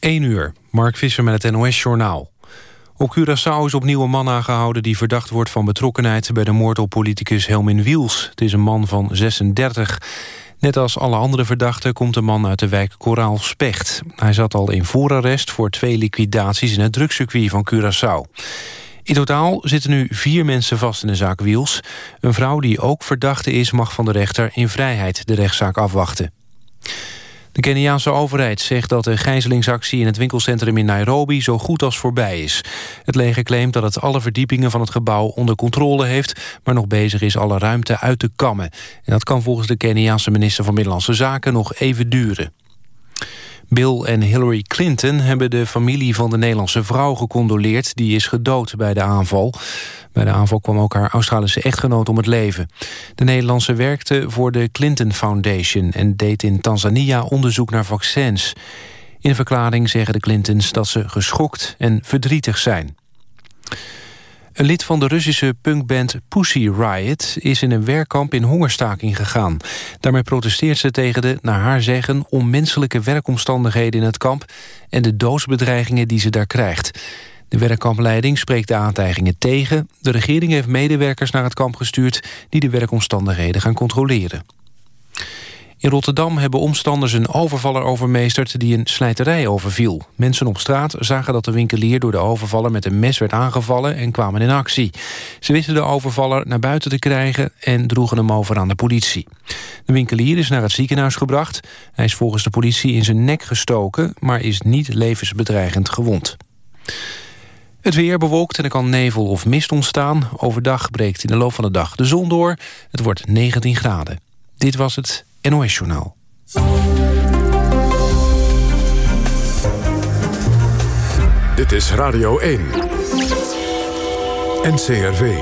1 uur, Mark Visser met het NOS-journaal. Op Curaçao is opnieuw een man aangehouden die verdacht wordt van betrokkenheid bij de moord op politicus Helmin Wiels. Het is een man van 36. Net als alle andere verdachten komt de man uit de wijk Koraal Specht. Hij zat al in voorarrest voor twee liquidaties in het drugscircuit van Curaçao. In totaal zitten nu vier mensen vast in de zaak Wiels. Een vrouw die ook verdachte is mag van de rechter in vrijheid de rechtszaak afwachten. De Keniaanse overheid zegt dat de gijzelingsactie in het winkelcentrum in Nairobi zo goed als voorbij is. Het leger claimt dat het alle verdiepingen van het gebouw onder controle heeft, maar nog bezig is alle ruimte uit te kammen. En dat kan volgens de Keniaanse minister van Binnenlandse Zaken nog even duren. Bill en Hillary Clinton hebben de familie van de Nederlandse vrouw gecondoleerd... die is gedood bij de aanval. Bij de aanval kwam ook haar Australische echtgenoot om het leven. De Nederlandse werkte voor de Clinton Foundation... en deed in Tanzania onderzoek naar vaccins. In een verklaring zeggen de Clintons dat ze geschokt en verdrietig zijn. Een lid van de Russische punkband Pussy Riot... is in een werkkamp in hongerstaking gegaan. Daarmee protesteert ze tegen de, naar haar zeggen... onmenselijke werkomstandigheden in het kamp... en de doodsbedreigingen die ze daar krijgt. De werkkampleiding spreekt de aantijgingen tegen. De regering heeft medewerkers naar het kamp gestuurd... die de werkomstandigheden gaan controleren. In Rotterdam hebben omstanders een overvaller overmeesterd... die een slijterij overviel. Mensen op straat zagen dat de winkelier door de overvaller... met een mes werd aangevallen en kwamen in actie. Ze wisten de overvaller naar buiten te krijgen... en droegen hem over aan de politie. De winkelier is naar het ziekenhuis gebracht. Hij is volgens de politie in zijn nek gestoken... maar is niet levensbedreigend gewond. Het weer bewolkt en er kan nevel of mist ontstaan. Overdag breekt in de loop van de dag de zon door. Het wordt 19 graden. Dit was het NOS Journaal. Dit is Radio 1. NCRV.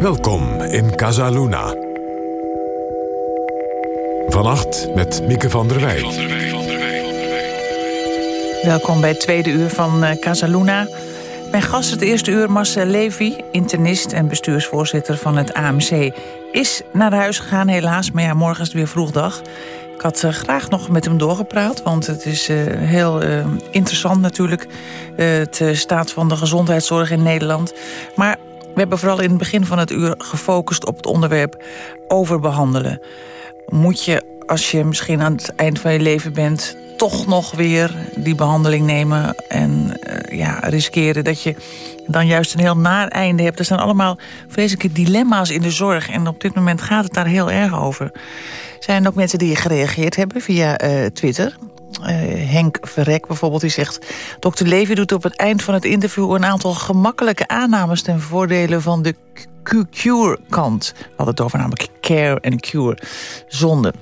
Welkom in Casaluna. Vannacht met Mieke van der Wij. Welkom bij het tweede uur van uh, Casaluna. Mijn gast het eerste uur Marcel Levy, internist en bestuursvoorzitter van het AMC... is naar huis gegaan helaas, maar ja, morgen is het weer vroegdag. Ik had uh, graag nog met hem doorgepraat, want het is uh, heel uh, interessant natuurlijk... het staat van de gezondheidszorg in Nederland. Maar we hebben vooral in het begin van het uur gefocust op het onderwerp overbehandelen. Moet je, als je misschien aan het eind van je leven bent toch nog weer die behandeling nemen... en uh, ja, riskeren dat je dan juist een heel naar einde hebt. Er zijn allemaal vreselijke dilemma's in de zorg... en op dit moment gaat het daar heel erg over. Er zijn ook mensen die gereageerd hebben via uh, Twitter... Uh, Henk Verrek bijvoorbeeld, die zegt... Dr. Levy doet op het eind van het interview... een aantal gemakkelijke aannames ten voordele van de cure-kant. We het over namelijk care en cure. Zonde.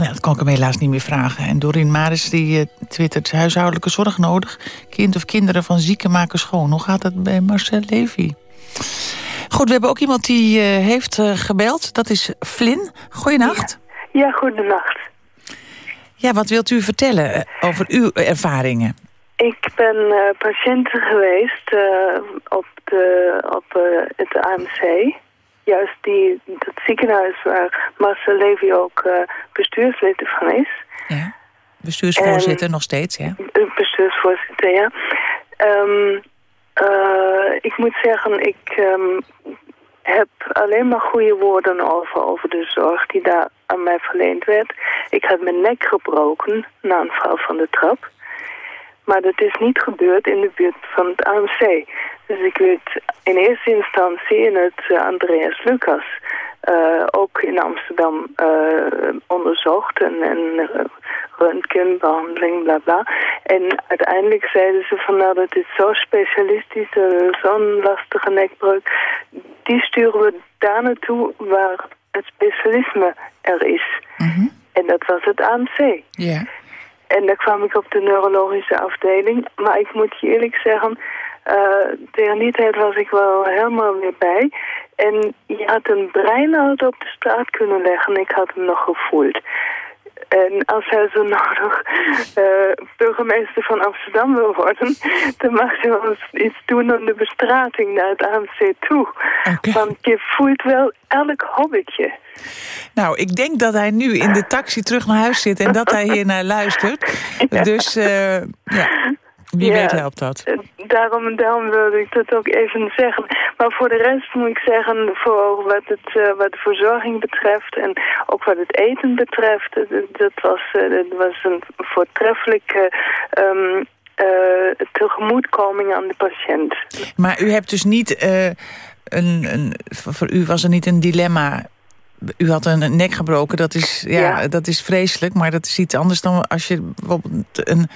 Ja, dat kan ik hem helaas niet meer vragen. En Doreen Maris die uh, twittert huishoudelijke zorg nodig. Kind of kinderen van zieken maken schoon. Hoe gaat het bij Marcel Levy? Goed, we hebben ook iemand die uh, heeft uh, gebeld. Dat is Flynn. Goedenacht. Ja, ja goedenacht. Ja, wat wilt u vertellen over uw ervaringen? Ik ben patiënt geweest op, de, op het AMC juist die, dat ziekenhuis waar Marcel Levy ook uh, bestuurslid van is. Ja, bestuursvoorzitter en, nog steeds, ja. Bestuursvoorzitter, ja. Um, uh, ik moet zeggen, ik um, heb alleen maar goede woorden over, over de zorg die daar aan mij verleend werd. Ik had mijn nek gebroken na een val van de trap. Maar dat is niet gebeurd in de buurt van het AMC. Dus ik werd in eerste instantie in het uh, Andreas Lucas uh, ook in Amsterdam uh, onderzocht en, en röntgenbehandeling, bla bla. En uiteindelijk zeiden ze van nou dat is zo specialistisch, zo'n lastige nekbreuk. Die sturen we daar naartoe waar het specialisme er is. Mm -hmm. En dat was het AMC. Ja. Yeah. En daar kwam ik op de neurologische afdeling. Maar ik moet je eerlijk zeggen, uh, tegen die tijd was ik wel helemaal weer bij. En je had een breinoud op de straat kunnen leggen. Ik had hem nog gevoeld. En als hij zo nodig uh, burgemeester van Amsterdam wil worden... dan mag hij ons iets doen aan de bestrating naar het AMC toe. Want je voelt wel elk hobbitje. Nou, ik denk dat hij nu in de taxi terug naar huis zit... en dat hij hier naar luistert. Dus uh, ja, wie weet helpt dat. Eh, daarom, daarom wilde ik dat ook even zeggen. Maar voor de rest moet ik zeggen, voor wat, het, uh, wat de verzorging betreft... en ook wat het eten betreft, dat, was, uh, dat was een voortreffelijke... Um, tegemoetkoming aan de patiënt. Maar u hebt dus niet... een, een, voor u was er niet een dilemma u had een nek gebroken, dat is, ja, ja, dat is vreselijk. Maar dat is iets anders dan als je bijvoorbeeld een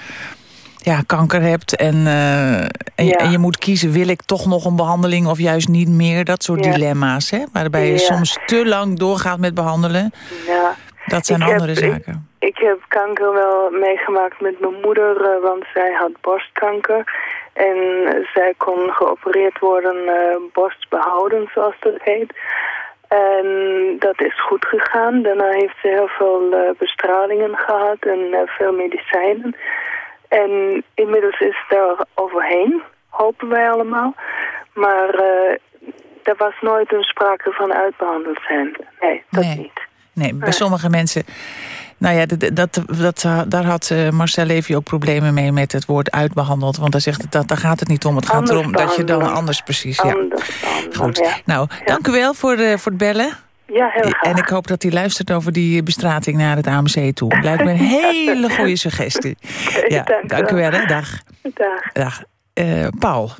ja, kanker hebt en, uh, en, je, moet kiezen... wil ik toch nog een behandeling of juist niet meer? Dat soort dilemma's, hè? waarbij je soms te lang doorgaat met behandelen. Ja. Dat zijn andere zaken. Ik, ik, heb kanker wel meegemaakt met mijn moeder, uh, want zij had borstkanker. En zij kon geopereerd worden, uh, borst behouden, zoals dat heet. En dat is goed gegaan. Daarna heeft ze heel veel bestralingen gehad en veel medicijnen. En inmiddels is het er overheen, hopen wij allemaal. Maar uh, er was nooit een sprake van uitbehandeld zijn. Nee, dat niet. Nee, bij sommige mensen... Nou ja, dat, dat, dat, daar had uh, Marcel Levy ook problemen mee met het woord uitbehandeld. Want hij zegt, dat, daar gaat het niet om. Het gaat erom dat je dan anders precies... Ja. Goed. Nou, dank u wel voor, uh, voor het bellen. Ja, heel graag. En ik hoop dat hij luistert over die bestrating naar het AMC toe. Lijkt me een hele goede suggestie. ja, dank, dank u wel. Hè. Dag. Dag. Dag. Uh, Paul,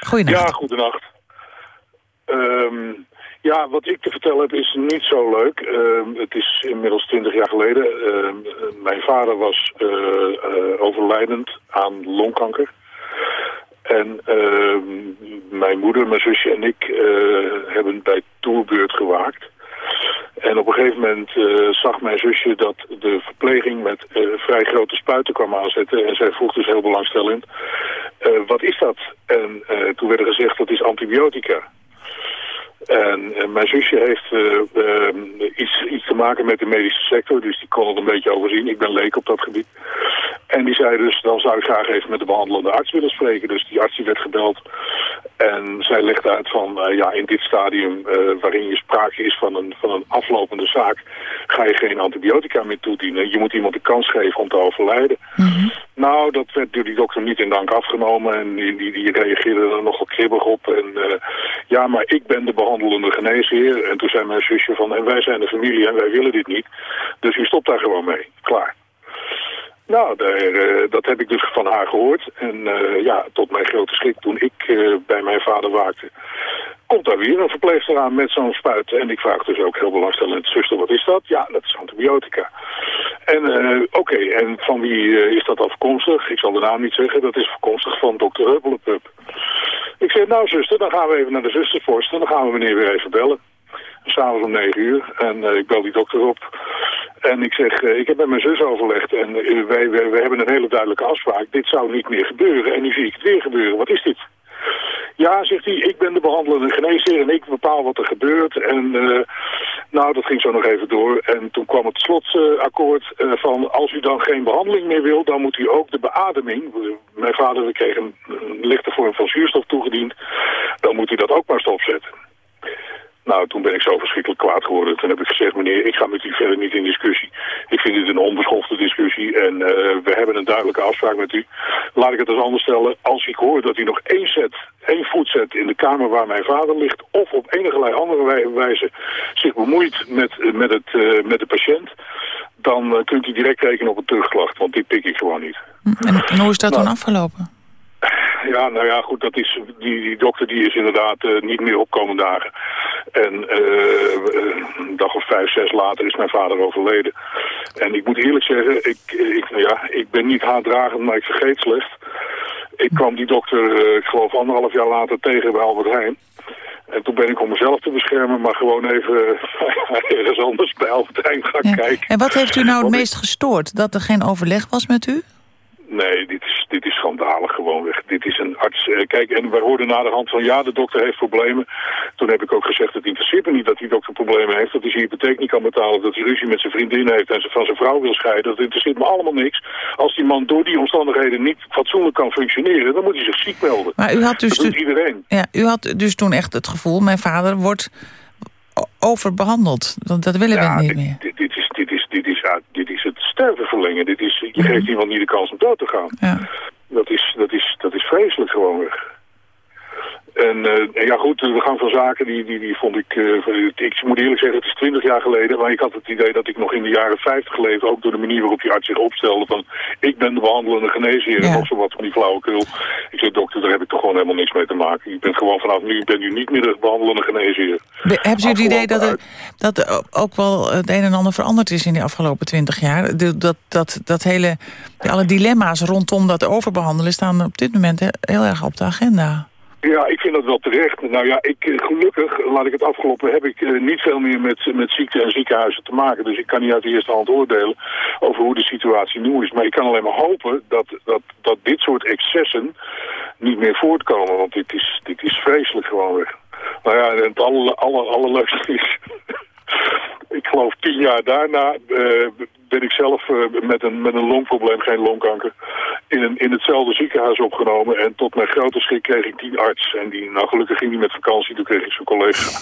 goedenacht. Ja, goedenacht. Um, ja, wat ik te vertellen heb is niet zo leuk. Uh, het is inmiddels twintig jaar geleden. Uh, mijn vader was uh, overlijdend aan longkanker. En uh, mijn moeder, mijn zusje en ik uh, hebben bij toerbeurt gewaakt. En op een gegeven moment uh, zag mijn zusje dat de verpleging met vrij grote spuiten kwam aanzetten. En zij vroeg dus heel belangstellend, wat is dat? En toen werd er gezegd, dat is antibiotica. En, en, mijn zusje heeft uh, uh, iets, iets te maken met de medische sector, dus die kon het een beetje overzien. Ik ben leek op dat gebied. En die zei dus, dan zou ik graag even met de behandelende arts willen spreken. Dus die arts werd gebeld en zij legde uit van, ja, in dit stadium waarin je sprake is van een, van een aflopende zaak, ga je geen antibiotica meer toedienen. Je moet iemand de kans geven om te overlijden. Mhm. Nou, dat werd door die dokter niet in dank afgenomen en die, die, reageerde er nogal kribbig op. En ja, maar ik ben de behandelende geneesheer. En toen zei mijn zusje van, en wij zijn de familie en wij willen dit niet. Dus u stopt daar gewoon mee. Klaar. Nou, daar, uh, dat heb ik dus van haar gehoord. En uh, ja, tot mijn grote schrik, toen ik uh, bij mijn vader waakte, komt daar weer een verpleegster aan met zo'n spuit. En ik vraag dus ook heel belangstellend, zuster, wat is dat? Ja, dat is antibiotica. En oké, en van wie is dat afkomstig? Ik zal de naam niet zeggen, dat is afkomstig van dokter Hubbelepup. Ik zeg, nou zuster, dan gaan we even naar de zusterpost en dan gaan we meneer weer even bellen. S'avonds om negen uur. En uh, ik bel die dokter op. En ik zeg, uh, ik heb met mijn zus overlegd en wij, wij, wij, hebben een hele duidelijke afspraak. Dit zou niet meer gebeuren. En nu zie ik het weer gebeuren. Wat is dit? Ja, zegt hij, ik ben de behandelende geneesheer en ik bepaal wat er gebeurt. En nou, dat ging zo nog even door. En toen kwam het slotakkoord van als u dan geen behandeling meer wil, dan moet u ook de beademing. Mijn vader kreeg een, een lichte vorm van zuurstof toegediend. Dan moet u dat ook maar stopzetten. Nou, toen ben ik zo verschrikkelijk kwaad geworden. Toen heb ik gezegd, meneer, ik ga met u verder niet in discussie. Ik vind dit een onbeschofte discussie en uh, we hebben een duidelijke afspraak met u. Laat ik het eens anders stellen. Als ik hoor dat u nog één, zet, één voet zet in de kamer waar mijn vader ligt... of op enige andere wijze zich bemoeit met, met, het, uh, met de patiënt... dan uh, kunt u direct rekenen op een terugklacht, want die pik ik gewoon niet. En, en hoe is dat nou, dan afgelopen? Ja, nou ja, goed, dat is, die, die dokter die is inderdaad uh, niet meer opkomen dagen. En uh, een dag of vijf, zes later is mijn vader overleden. En ik moet eerlijk zeggen, ik, ik, nou ja, ik ben niet haatdragend, maar ik vergeet slecht. Ik kwam die dokter, uh, ik geloof anderhalf jaar later tegen bij Albert Heijn. En toen ben ik om mezelf te beschermen, maar gewoon even ergens anders bij Albert Heijn gaan kijken. En wat heeft u nou het meest gestoord? Dat er geen overleg was met u? Nee, dit is is, dit is schandalig gewoonweg. Dit is een arts... eh, kijk, en we hoorden na de hand van ja, de dokter heeft problemen. Toen heb ik ook gezegd, het interesseert me niet dat die dokter problemen heeft. Dat hij zijn hypotheek niet kan betalen. Dat hij ruzie met zijn vriendin heeft en ze van zijn vrouw wil scheiden. Dat interesseert me allemaal niks. Als die man door die omstandigheden niet fatsoenlijk kan functioneren... dan moet hij zich ziek melden. Maar u had dus, dat doet tu- iedereen. ja, u had dus toen echt het gevoel... mijn vader wordt overbehandeld. Dat, dat willen Ja, we niet meer. dit, dit is, dit, is, ja, dit is het sterven verlengen. Dit is, je geeft iemand niet de kans om dood te gaan. Ja. Dat is, dat is, dat is vreselijk gewoonweg. En eh, en ja goed, de gang van zaken, die, die, die vond ik... eh, ik moet eerlijk zeggen, het is twintig jaar geleden... maar ik had het idee dat ik nog in de jaren 50 leefde... ook door de manier waarop die arts zich opstelde van... ik ben de behandelende geneesheer Ja. en nog zo wat van die flauwekul. Ik zei, dokter, daar heb ik toch gewoon helemaal niks mee te maken. Ik ben gewoon vanaf nu, ben u niet meer de behandelende geneesheer. Be- Hebt u het idee dat, er, dat er ook wel het een en ander veranderd is in die afgelopen twintig jaar? De- dat, dat, dat hele, alle dilemma's rondom dat overbehandelen staan op dit moment he- heel erg op de agenda. Ja, ik vind dat wel terecht. Nou ja, ik, eh, gelukkig, laat ik het afgelopen, heb ik eh, niet veel meer met, met ziekte en ziekenhuizen te maken. Dus ik kan niet uit de eerste hand oordelen over hoe de situatie nu is. Maar ik kan alleen maar hopen dat, dat, dat dit soort excessen niet meer voortkomen. Want dit is, dit is vreselijk gewoonweg. Nou ja, en het aller, aller, allerleukste is... ik geloof tien jaar daarna eh, ben ik zelf eh, met, een, met een longprobleem, geen longkanker, in, een, in hetzelfde ziekenhuis opgenomen. En tot mijn grote schrik kreeg ik die arts. En die, nou gelukkig ging hij met vakantie, toen kreeg ik zijn collega.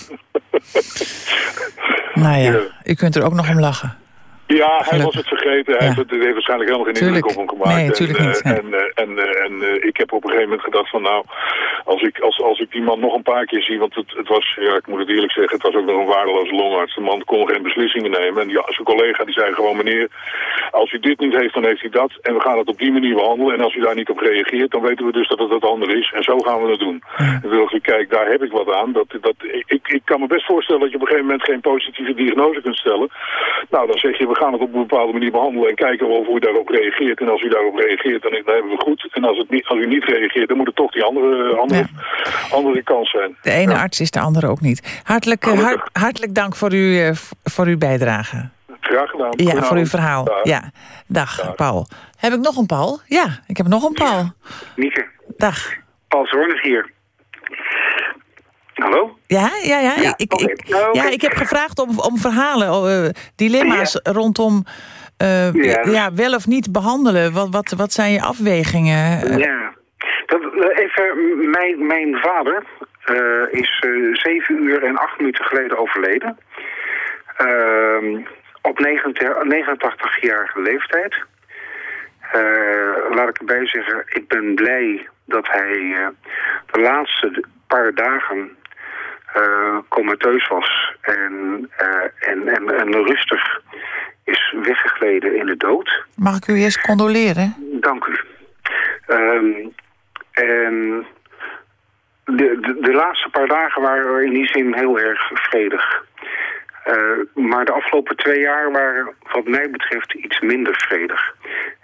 Nou Ja. u kunt er ook nog om lachen. Ja, hij Gelukkig. was het vergeten. Hij Ja. heeft, heeft waarschijnlijk helemaal geen indruk op hem gemaakt. Nee, tuurlijk en, niet, eh, ja. En, eh, en, eh, en ik heb op een gegeven moment gedacht van nou, als ik, als, als ik die man nog een paar keer zie, want het, het was, ja, ik moet het eerlijk zeggen, het was ook nog een waardeloze longarts. De man kon geen beslissingen nemen. En die, zijn collega die zei gewoon meneer, als u dit niet heeft, dan heeft hij dat. En we gaan het op die manier behandelen. En als u daar niet op reageert, dan weten we dus dat het het andere is. En zo gaan we het doen. En toen dacht ik, kijk, daar heb ik wat aan. Dat, dat, ik, ik kan me best voorstellen dat je op een gegeven moment geen positieve diagnose kunt stellen. Nou, dan zeg je, we gaan het op een bepaalde manier behandelen en kijken of u daarop reageert. En als u daarop reageert, dan, hebben we goed. En als, het niet, als u niet reageert, dan moet het toch die andere, andere, andere kans zijn. De ene Ja. arts is de andere ook niet. Hartelijk, eh, hart- hartelijk dank voor, u, eh, voor uw bijdrage. Graag gedaan. Ja, voor uw verhaal. Dag. Ja, dag, Dag. Paul. Heb ik nog een Paul? Ja, ik heb nog een Paul. Mieke, Dag. Paul Zornig hier. Hallo? Ja, ja, ja. Ja, ik, ik, ja, ik heb gevraagd om, om verhalen, eh, dilemma's rondom eh, Ja. ja, wel of niet behandelen. Wat, wat, wat zijn je afwegingen? Eh, Ja. Dat, eh, even, mijn, mijn vader eh, is eh, zeven uur en acht minuten geleden overleden. Ehm, op 89 89-jarige leeftijd. Eh, laat ik erbij zeggen, ik ben blij dat hij eh, de laatste paar dagen eh comateus was en, eh, en, en, en rustig is weggegleden in de dood. Mag ik u eerst condoleren? Dank u. Ehm, en de, de, de laatste paar dagen waren in die zin heel erg vredig. Eh, maar de afgelopen twee jaar waren wat mij betreft iets minder vredig.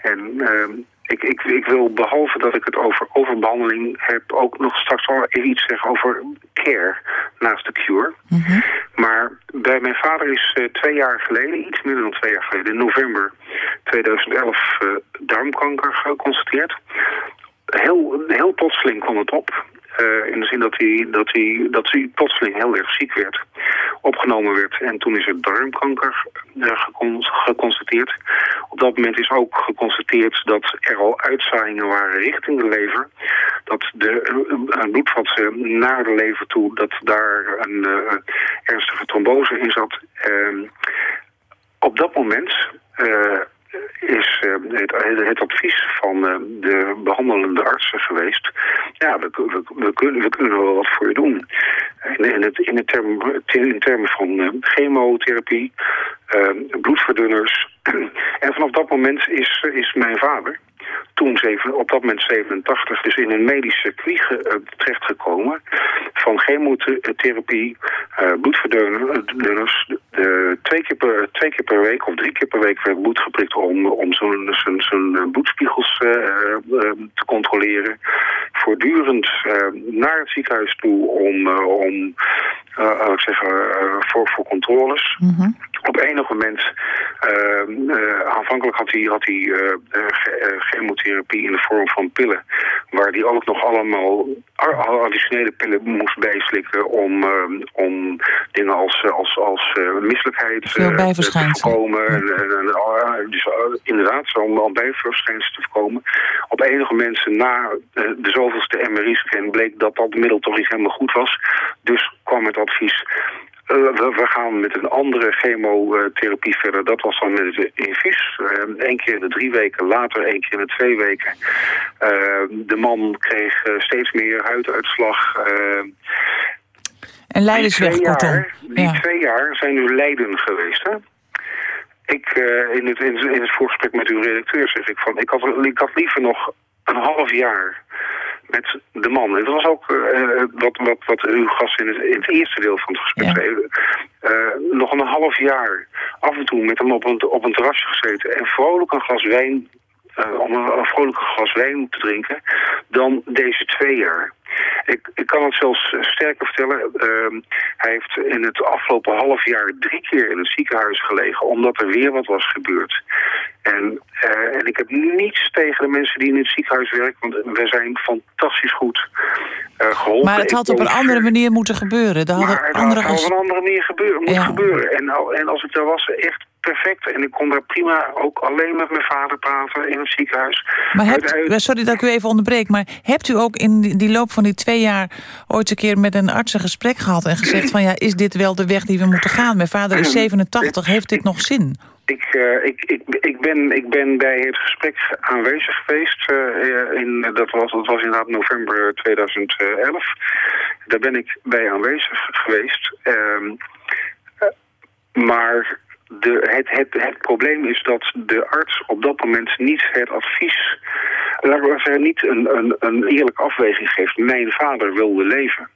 En ehm, ik, ik, ik wil behalve dat ik het over overbehandeling heb... ook nog straks wel even iets zeggen over care naast de cure. Maar bij mijn vader is eh, twee jaar geleden, iets minder dan twee jaar geleden... in november 2011 eh, darmkanker geconstateerd. Heel, heel plotseling kwam het op. Eh, in de zin dat hij, dat, hij, dat hij plotseling heel erg ziek werd. Opgenomen werd. En toen is er darmkanker gecon- geconstateerd. Op dat moment is ook geconstateerd dat er al uitzaaiingen waren richting de lever. Dat de eh, naar de lever toe, dat daar een eh, ernstige trombose in zat. Ehm, op dat moment is eh, het, het advies van eh, de behandelende artsen geweest... ja, we, we, we, kunnen, we kunnen wel wat voor je doen. In, het, in, term, in termen van eh, chemotherapie, bloedverdunners. en vanaf dat moment is, is mijn vader toen zeven, op dat moment 87, dus in een medisch circuit ge- eh, terechtgekomen. Van chemotherapie, eh bloedverdunners. eh, twee, keer per, twee keer per week of drie keer per week werd bloed geprikt om, om zo'n zo'n, eh, bloedspiegels te controleren. Voortdurend naar het ziekenhuis toe om, om laat ik zeggen, voor, voor controles. op enig moment, uh, uh, aanvankelijk had hij, had hij uh, chemotherapie in de vorm van pillen. Waar hij ook nog allemaal additionele pillen moest bijslikken om, om dingen als, als, als misselijkheid te voorkomen. Ja. En, en, dus inderdaad, om al bijverschijnselen te voorkomen. Op enige moment na de zoveelste MRI-scan bleek dat dat middel toch niet helemaal goed was. Dus kwam het advies we, we, gaan met een andere chemotherapie verder. Dat was dan met het infuus. Eén eh, keer in de drie weken, later één keer in de twee weken. Uh, de man kreeg steeds meer huiduitslag. en leidersweg, kortom. Die ja. twee jaar zijn nu lijden geweest, hè? Ik, in, het, in, in het voorgesprek met uw redacteur zeg ik van... Ik had, ik had liever nog een half jaar met de man. En dat was ook uh, wat, wat, wat uw gast in het, in het eerste deel van het gesprek zei. Uh, nog een half jaar af en toe met hem op een, op een terrasje gezeten... en vrolijk een glas wijn uh, om een, een vrolijke glas wijn te drinken dan deze twee jaar. Ik, ik kan het zelfs sterker vertellen. Uh, hij heeft in het afgelopen half jaar drie keer in het ziekenhuis gelegen... omdat er weer wat was gebeurd. En, uh, en ik heb niets tegen de mensen die in het ziekenhuis werken... want we zijn fantastisch goed uh, geholpen. Maar het had op een andere manier moeten gebeuren. Dat maar het andere had op een andere manier gebeuren, moet ja. gebeuren. En, en als ik daar was, echt perfect. En ik kon daar prima ook alleen met mijn vader praten in het ziekenhuis. Maar hebt, sorry dat ik u even onderbreek, maar hebt u ook in die loop van die twee jaar ooit een keer met een arts een gesprek gehad en gezegd van ja, is dit wel de weg die we moeten gaan? Mijn vader is 87, heeft dit nog zin? Ik, uh, ik, ik, ik, ben, ik ben bij het gesprek aanwezig geweest. Uh, in, dat, was, dat was inderdaad november 2011. Daar ben ik bij aanwezig geweest. Uh, maar de, het, het, het probleem is dat de arts op dat moment niet het advies... laten we zeggen, niet een, een, een eerlijke afweging geeft. Mijn vader wilde leven.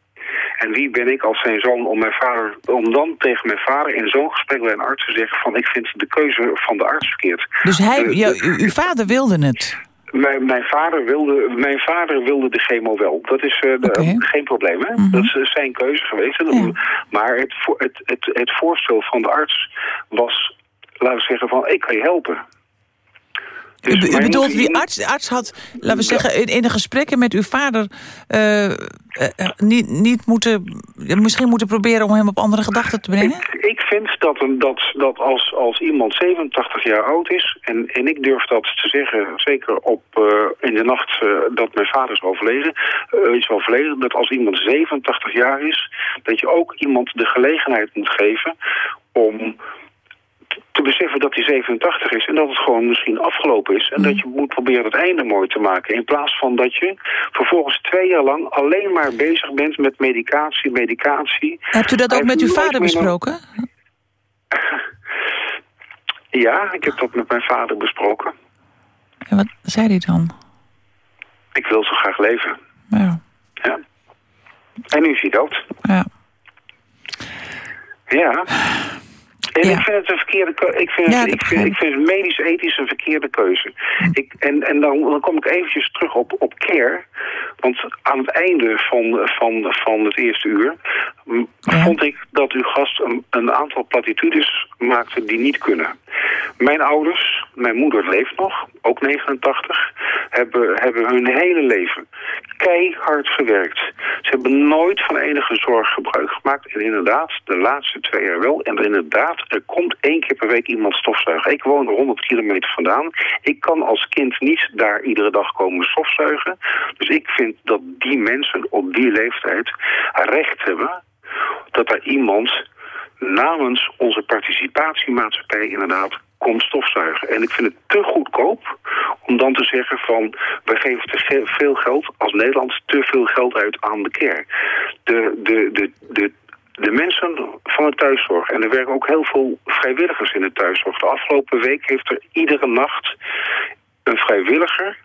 En wie ben ik als zijn zoon om, mijn vader, om dan tegen mijn vader in zo'n gesprek bij een arts te zeggen... van ik vind de keuze van de arts verkeerd. Dus hij, uh, uw vader wilde het? Mijn, mijn, vader wilde, mijn vader wilde de chemo wel. Dat is uh, de, geen probleem. Hè? Mm -hmm. Dat is zijn keuze geweest. Ja. Maar het, het, het, het voorstel van de arts was, laten we zeggen, van ik kan je helpen. Dus u, bedoelt, die arts, de arts had, laten we zeggen, in, in de gesprekken met uw vader... Uh, uh, niet, niet moeten, misschien moeten proberen om hem op andere gedachten te brengen? Ik, ik vind dat, een, dat, dat als, als iemand 87 jaar oud is... En, en ik durf dat te zeggen, zeker op, uh, in de nacht dat mijn vader is overleden... is overleden, dat als iemand 87 jaar is... dat je ook iemand de gelegenheid moet geven om te beseffen dat hij 87 is en dat het gewoon misschien afgelopen is. En mm. dat je moet proberen het einde mooi te maken. In plaats van dat je vervolgens twee jaar lang alleen maar bezig bent met medicatie, medicatie. Hebt u dat ook met uw vader besproken? ja, ik heb dat met mijn vader besproken. En wat zei hij dan? Ik wil zo graag leven. Ja. ja. En nu is hij dood. Ja. Ja. En ja. ik vind het een verkeerde keuze. Ik vind, het, ik, vind, ik vind het medisch-ethisch een verkeerde keuze. Hm. Ik, en en dan, dan kom ik eventjes terug op, op care. Want aan het einde van, van, van het eerste uur... Ja. vond ik dat uw gast een, een aantal platitudes maakte die niet kunnen. Mijn ouders, mijn moeder leeft nog, ook 89, hebben, hebben hun hele leven keihard gewerkt. Ze hebben nooit van enige zorg gebruik gemaakt. En inderdaad, de laatste twee jaar wel. En inderdaad, er komt één keer per week iemand stofzuigen. Ik woon er 100 kilometer vandaan. Ik kan als kind niet daar iedere dag komen stofzuigen. Dus ik vind dat die mensen op die leeftijd recht hebben dat er iemand namens onze participatiemaatschappij inderdaad komt stofzuigen. En ik vind het te goedkoop om dan te zeggen van... we geven te veel geld, als Nederland, te veel geld uit aan de care. De, de, de, de, de mensen van de thuiszorg, en er werken ook heel veel vrijwilligers in de thuiszorg. De afgelopen week heeft er iedere nacht een vrijwilliger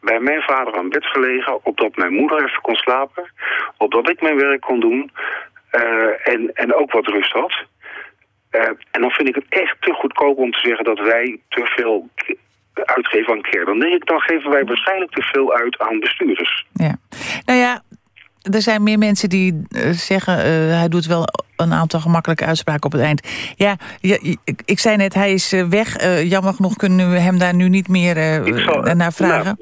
bij mijn vader aan bed gelegen... opdat mijn moeder even kon slapen, opdat ik mijn werk kon doen... Uh, en, en ook wat rust had. Uh, en dan vind ik het echt te goedkoop om te zeggen dat wij te veel uitgeven aan care. Dan denk ik, dan geven wij waarschijnlijk te veel uit aan bestuurders. Ja. Nou ja, er zijn meer mensen die uh, zeggen... hij doet wel een aantal gemakkelijke uitspraken op het eind. Ja, ik, ik zei net, hij is weg. jammer genoeg kunnen we hem daar nu niet meer naar vragen.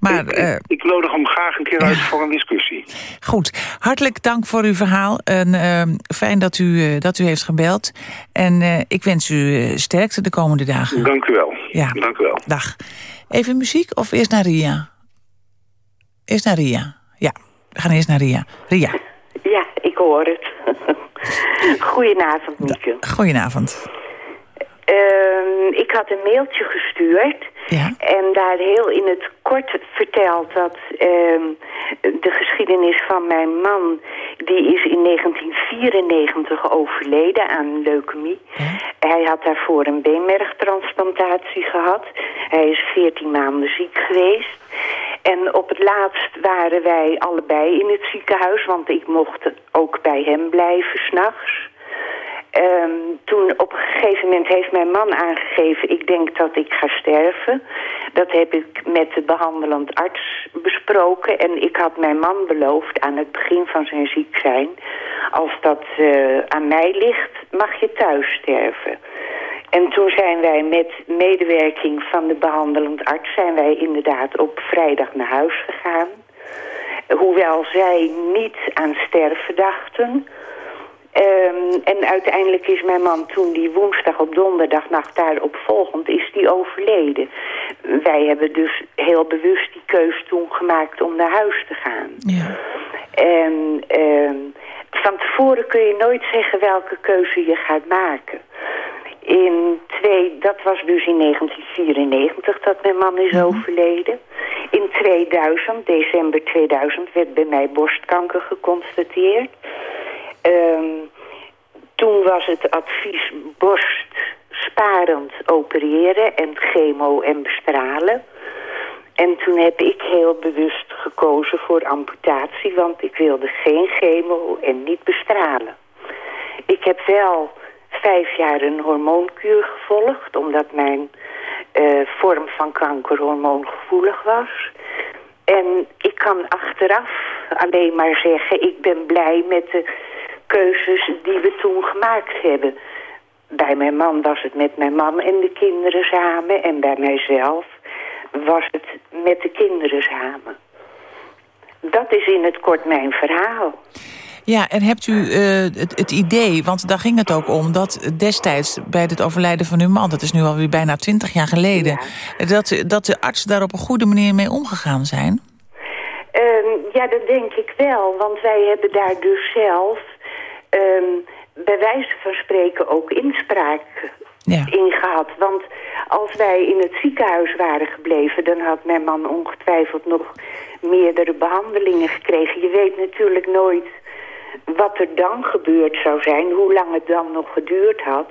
Nou, maar, ik, ik, nodig hem graag een keer uit voor een discussie. Goed, hartelijk dank voor uw verhaal. En, ehm, fijn dat u, dat u heeft gebeld. En ik wens u sterkte de komende dagen. Dank u wel. Ja. Dank u wel. Dag. Even muziek of eerst naar Ria? Eerst naar Ria. Ja, we gaan eerst naar Ria. Ria. Ja, ik hoor het. Goedenavond, Mieke. Goedenavond. Uh, ik had een mailtje gestuurd ja. En daar heel in het kort verteld dat uh, de geschiedenis van mijn man... die is in 1994 overleden aan leukemie. Hij had daarvoor een beenmergtransplantatie gehad. Hij is 14 maanden ziek geweest. En op het laatst waren wij allebei in het ziekenhuis... want ik mocht ook bij hem blijven s'nachts... Um, toen op een gegeven moment heeft mijn man aangegeven... ik denk dat ik ga sterven. Dat heb ik met de behandelend arts besproken. En ik had mijn man beloofd aan het begin van zijn ziek zijn... als dat uh, aan mij ligt, mag je thuis sterven. En toen zijn wij met medewerking van de behandelend arts... zijn wij inderdaad op vrijdag naar huis gegaan. Hoewel zij niet aan sterven dachten... Um, en uiteindelijk is mijn man toen die woensdag op donderdagnacht daarop volgend is die overleden. Wij hebben dus heel bewust die keus toen gemaakt om naar huis te gaan. Ja. En um, van tevoren kun je nooit zeggen welke keuze je gaat maken. In twee, dat was dus in 1994 dat mijn man is mhm. overleden. In 2000, december 2000, werd bij mij borstkanker geconstateerd. Um, toen was het advies borstsparend opereren en chemo en bestralen. En toen heb ik heel bewust gekozen voor amputatie, want ik wilde geen chemo en niet bestralen. Ik heb wel vijf jaar een hormoonkuur gevolgd, omdat mijn uh, vorm van kanker hormoongevoelig was. En ik kan achteraf alleen maar zeggen, ik ben blij met de keuzes die we toen gemaakt hebben. Bij mijn man was het met mijn man en de kinderen samen. En bij mijzelf was het met de kinderen samen. Dat is in het kort mijn verhaal. Ja, en hebt u uh, het, het, idee, want daar ging het ook om... dat destijds bij het overlijden van uw man... dat is nu alweer bijna twintig jaar geleden... Dat, dat de artsen daar op een goede manier mee omgegaan zijn? Uh, ja, dat denk ik wel. Want wij hebben daar dus zelf um, bij wijze van spreken ook inspraak ja. in gehad. Want als wij in het ziekenhuis waren gebleven... dan had mijn man ongetwijfeld nog meerdere behandelingen gekregen. Je weet natuurlijk nooit wat er dan gebeurd zou zijn... hoe lang het dan nog geduurd had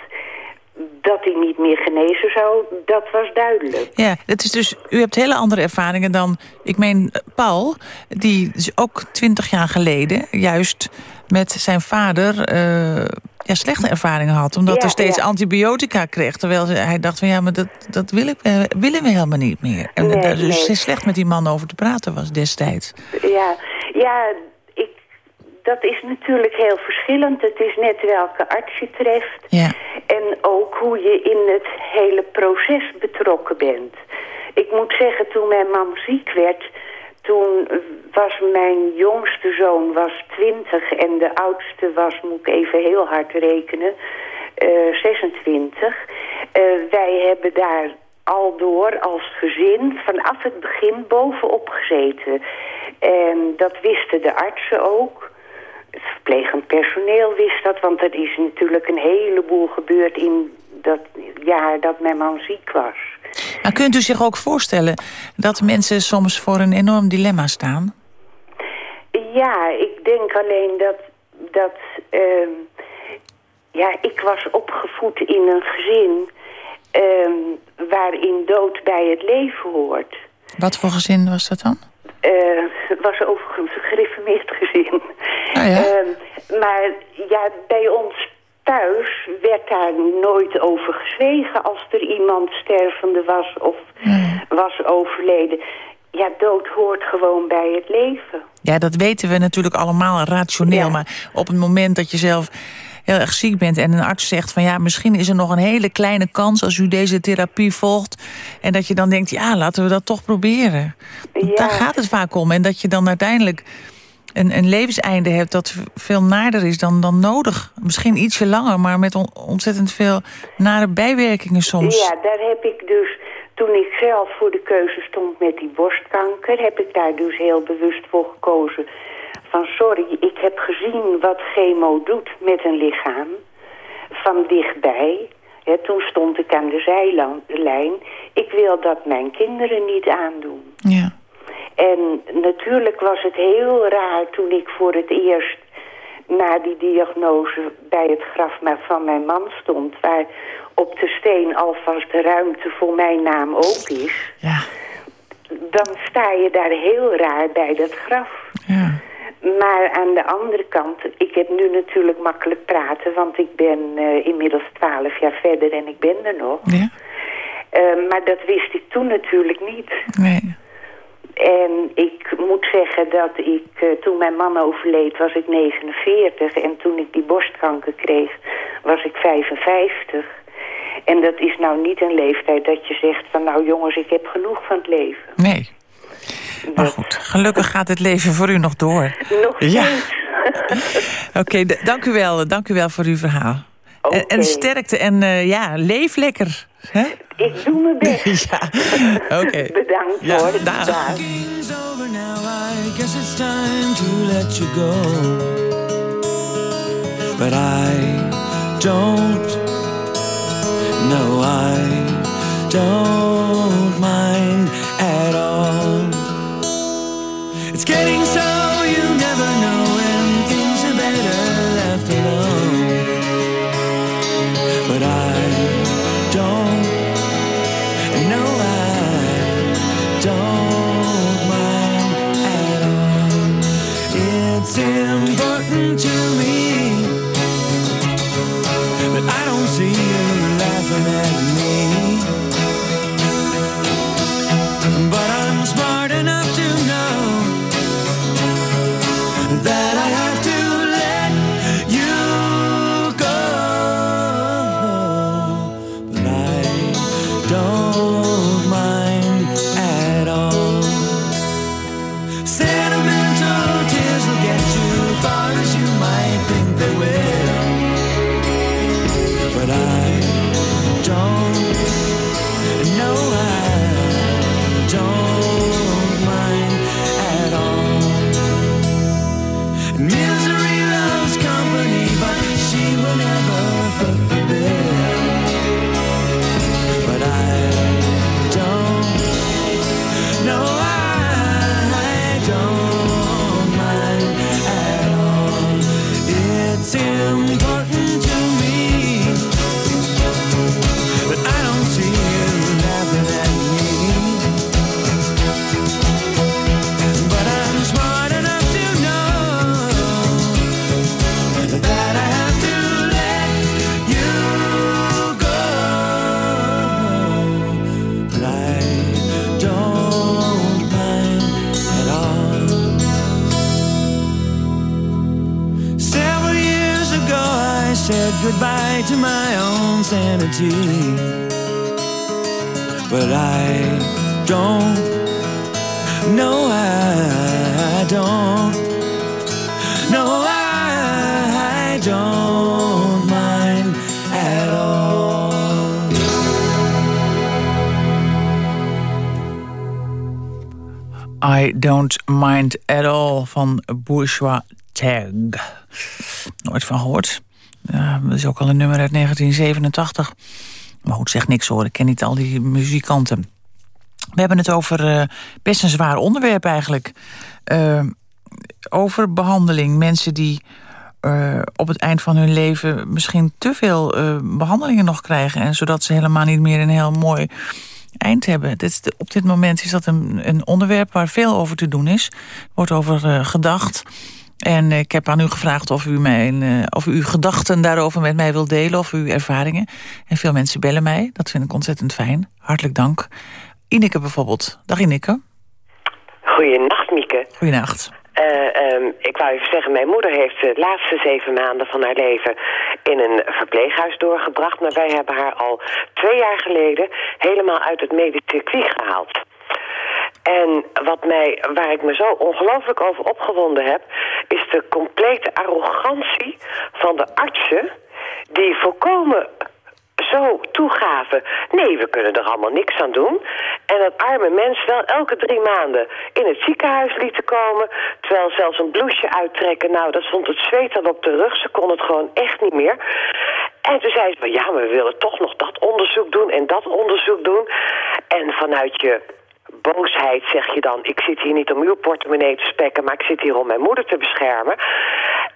dat hij niet meer genezen zou, dat was duidelijk. Ja, het is dus, u hebt hele andere ervaringen dan, ik meen, Paul... die dus ook twintig jaar geleden juist met zijn vader uh, ja, slechte ervaringen had. Omdat ja, hij steeds antibiotica kreeg. Terwijl hij dacht van ja, maar dat, dat wil ik, uh, willen we helemaal niet meer. En nee, daar dus nee. slecht met die man over te praten was destijds. Ja, ja ik, dat is natuurlijk heel verschillend. Het is net welke arts je treft. Ja. En ook hoe je in het hele proces betrokken bent. Ik moet zeggen, toen mijn man ziek werd toen was mijn jongste zoon was 20 en de oudste was, moet ik even heel hard rekenen, uh, 26. Uh, wij hebben daar al door als gezin vanaf het begin bovenop gezeten. En dat wisten de artsen ook. Het verplegend personeel wist dat, want er is natuurlijk een heleboel gebeurd in dat jaar dat mijn man ziek was. Maar kunt u zich ook voorstellen dat mensen soms voor een enorm dilemma staan? Ja, ik denk alleen dat... dat uh, ja, ik was opgevoed in een gezin... Uh, waarin dood bij het leven hoort. Wat voor gezin was dat dan? Uh, het was overigens een gereformeerd gezin. Oh ja? Ehm, maar ja, bij ons thuis werd daar nooit over gezwegen als er iemand stervende was of was overleden. Ja, dood hoort gewoon bij het leven. Ja, dat weten we natuurlijk allemaal rationeel. Maar op het moment dat je zelf heel erg ziek bent... en een arts zegt van ja, misschien is er nog een hele kleine kans... als u deze therapie volgt. En dat je dan denkt, ja, laten we dat toch proberen. Daar gaat het vaak om. En dat je dan uiteindelijk een, een levenseinde hebt... dat veel naarder is dan, dan nodig. Misschien ietsje langer, maar met ontzettend veel nare bijwerkingen soms. Ja, daar heb ik dus toen ik zelf voor de keuze stond met die borstkanker... heb ik daar dus heel bewust voor gekozen. Van sorry, ik heb gezien wat chemo doet met een lichaam. Van dichtbij. toen stond ik aan de zijlijn. Ik wil dat mijn kinderen niet aandoen. En natuurlijk was het heel raar toen ik voor het eerst na die diagnose bij het graf van mijn man stond... waar op de steen alvast de ruimte voor mijn naam ook is... Ja. dan sta je daar heel raar bij dat graf. Ja. Maar aan de andere kant, ik heb nu natuurlijk makkelijk praten... want ik ben uh, inmiddels twaalf jaar verder en ik ben er nog. Ja. Uh, maar dat wist ik toen natuurlijk niet. Nee. En ik moet zeggen dat ik, uh, toen mijn man overleed, was ik 49. En toen ik die borstkanker kreeg, was ik 55. En dat is nou niet een leeftijd dat je zegt van... nou jongens, ik heb genoeg van het leven. Nee. Maar goed, gelukkig gaat het leven voor u nog door. Nog ja. Oké, dank u wel. Dank u wel voor uw verhaal. Okay. En, sterkte en uh, ja, leef lekker. Hè? Ik doe mijn best. ja, oké. Okay. Bedankt ja, hoor. Dag. Dag. But I don't No, I don't mind at all. It's getting so goodbye to my own sanity. But I don't, no, I don't, no, I don't mind at all. I Don't Mind At All van Bourgeois Tag. Nooit van gehoord. Ja, dat is ook al een nummer uit 1987. Maar goed, zeg niks hoor. Ik ken niet al die muzikanten. We hebben het over uh, best een zwaar onderwerp eigenlijk. Uh, over behandeling. Mensen die uh, op het eind van hun leven misschien te veel behandelingen nog krijgen. En zodat ze helemaal niet meer een heel mooi eind hebben. Op dit moment is dat een, een, onderwerp waar veel over te doen is. Er wordt over gedacht. En ik heb aan u gevraagd of u, mijn, uh, of u uw gedachten daarover met mij wilt delen... of uw ervaringen. En veel mensen bellen mij. Dat vind ik ontzettend fijn. Hartelijk dank. Ineke bijvoorbeeld. Dag Ineke. Goeienacht, Mieke. Goeienacht. Uh, ik wou even zeggen, mijn moeder heeft de laatste zeven maanden van haar leven in een verpleeghuis doorgebracht. Maar wij hebben haar al twee jaar geleden helemaal uit het medisch circuit gehaald. En wat mij, waar ik me zo ongelooflijk over opgewonden heb... is de complete arrogantie van de artsen... die volkomen zo toegaven... nee, we kunnen er allemaal niks aan doen. En dat arme mens wel elke drie maanden in het ziekenhuis lieten komen... terwijl zelfs een blouseje uittrekken... nou, dat stond het zweet dan op de rug. Ze kon het gewoon echt niet meer. En toen zei ze, ja, maar we willen toch nog dat onderzoek doen en dat onderzoek doen. En vanuit je boosheid zeg je dan... ik zit hier niet om uw portemonnee te spekken... maar ik zit hier om mijn moeder te beschermen.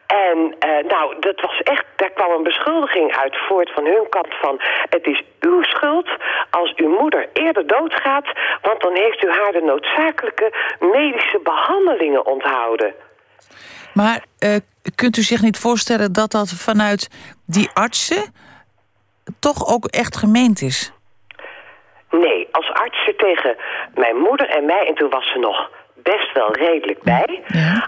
En uh, nou, dat was echt, daar kwam een beschuldiging uit voort van hun kant van... het is uw schuld als uw moeder eerder doodgaat... want dan heeft u haar de noodzakelijke medische behandelingen onthouden. Maar uh, kunt u zich niet voorstellen dat dat vanuit die artsen... toch ook echt gemeend is? Nee, tegen mijn moeder en mij... en toen was ze nog best wel redelijk bij.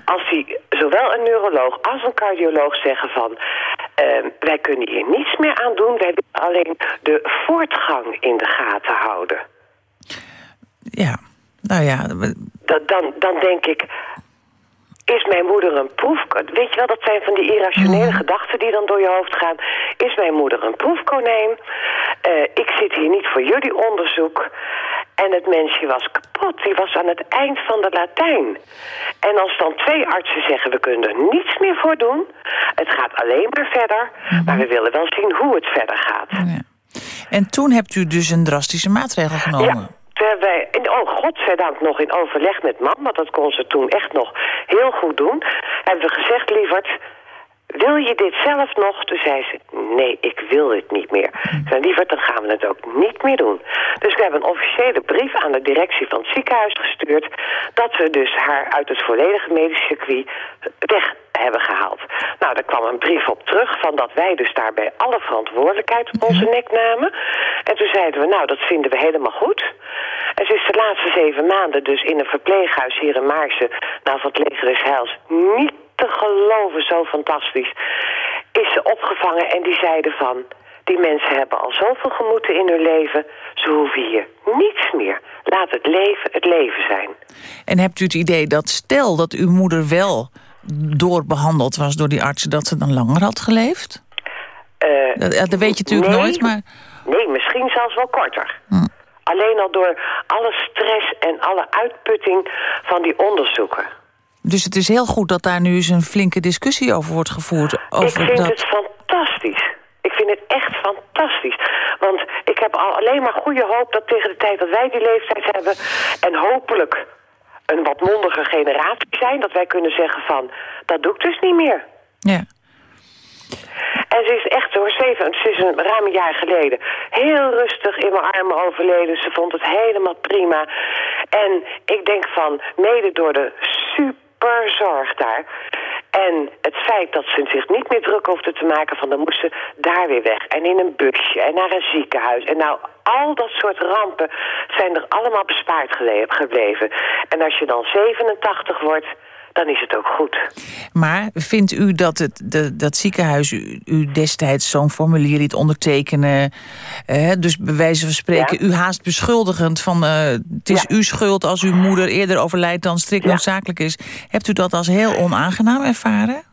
Als die zowel een neuroloog als een cardioloog zeggen van... Uh, wij kunnen hier niets meer aan doen, wij willen alleen de voortgang in de gaten houden. Ja, nou ja... dan, dan denk ik, is mijn moeder een proef... Weet je wel, dat zijn van die irrationele gedachten die dan door je hoofd gaan. Is mijn moeder een proefkonijn? Uh, ik zit hier niet voor jullie onderzoek. En het mensje was kapot. Die was aan het eind van de Latijn. En als dan twee artsen zeggen, we kunnen er niets meer voor doen. Het gaat alleen maar verder. Mhm. Maar we willen wel zien hoe het verder gaat. Ja. En toen hebt u dus een drastische maatregel genomen. Terwijl wij, oh godzijdank nog in overleg met mam, want dat kon ze toen echt nog heel goed doen, hebben we gezegd, lieverd, wil je dit zelf nog? Toen zei ze, nee, ik wil dit niet meer. Ik zei, lieverd, dan gaan we het ook niet meer doen. Dus we hebben een officiële brief aan de directie van het ziekenhuis gestuurd... dat we dus haar uit het volledige medische circuit weg hebben gehaald. Nou, daar kwam een brief op terug van dat wij dus daarbij alle verantwoordelijkheid op onze nek namen. En toen zeiden we, nou, dat vinden we helemaal goed. En ze is de laatste zeven maanden dus in een verpleeghuis hier in Maarsen... nou, van het leger des Heils, niet te geloven, zo fantastisch... is ze opgevangen en die zeiden van... die mensen hebben al zoveel gemoeten in hun leven... ze hoeven hier niets meer. Laat het leven het leven zijn. En hebt u het idee dat stel dat uw moeder wel doorbehandeld was door die artsen... dat ze dan langer had geleefd? Uh, dat, dat, weet je natuurlijk nooit, maar... Nee, misschien zelfs wel korter. Hm. Alleen al door alle stress en alle uitputting van die onderzoeken. Dus het is heel goed dat daar nu eens een flinke discussie over wordt gevoerd. Over ik vind dat... het fantastisch. Ik vind het echt fantastisch. Want ik heb al alleen maar goede hoop dat tegen de tijd dat wij die leeftijd hebben... en hopelijk een wat mondige generatie zijn... dat wij kunnen zeggen van, dat doe ik dus niet meer. Ja. En ze is echt hoor, zeven, ze is een ruim een jaar geleden heel rustig in mijn armen overleden. Ze vond het helemaal prima. En ik denk van, mede door de super zorg daar... En het feit dat ze zich niet meer druk hoefde te maken van... dan moest ze daar weer weg en in een busje en naar een ziekenhuis. En nou, al dat soort rampen zijn er allemaal bespaard gebleven. En als je dan 87 wordt dan is het ook goed. Maar vindt u dat het, de, dat ziekenhuis u, destijds zo'n formulier liet ondertekenen... Eh, dus bij wijze van spreken u haast beschuldigend van... Uh, het is uw schuld als uw moeder eerder overlijdt dan strikt noodzakelijk is. Hebt u dat als heel onaangenaam ervaren?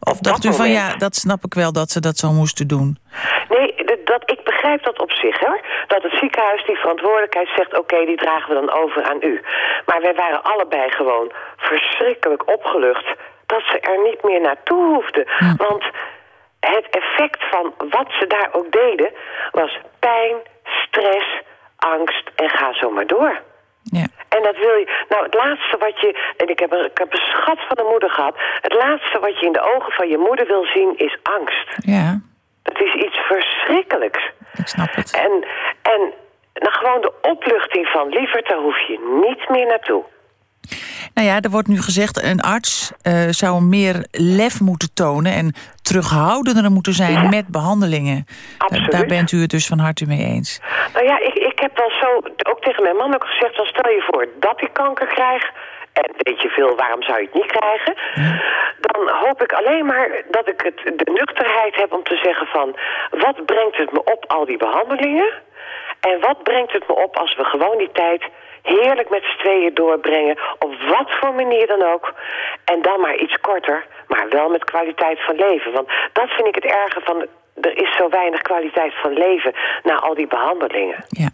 Of dacht u van ja, dat snap ik wel dat ze dat zo moesten doen? Nee, begrijp dat op zich hoor. Dat het ziekenhuis die verantwoordelijkheid zegt... oké, die dragen we dan over aan u. Maar wij waren allebei gewoon verschrikkelijk opgelucht... dat ze er niet meer naartoe hoefden. Want het effect van wat ze daar ook deden... was pijn, stress, angst en ga zo maar door. Ja. En dat wil je... Nou, het laatste wat je... En ik heb, een, ik heb een schat van een moeder gehad. Het laatste wat je in de ogen van je moeder wil zien is angst. Ja. Het is iets verschrikkelijks. Ik snap het. En, en nou, gewoon de opluchting van liever, daar hoef je niet meer naartoe. Nou ja, er wordt nu gezegd, een arts uh, zou meer lef moeten tonen... en terughoudender moeten zijn met behandelingen. Absoluut. Daar bent u het dus van harte mee eens. Nou ja, ik, ik heb wel zo, ook tegen mijn man ook gezegd... stel je voor dat ik kanker krijg... en weet je veel, waarom zou je het niet krijgen? Dan hoop ik alleen maar dat ik het, de nuchterheid heb om te zeggen van... wat brengt het me op, al die behandelingen? En wat brengt het me op als we gewoon die tijd heerlijk met z'n tweeën doorbrengen. Op wat voor manier dan ook. En dan maar iets korter, maar wel met kwaliteit van leven. Want dat vind ik het erge van... Er is zo weinig kwaliteit van leven na al die behandelingen. Ja.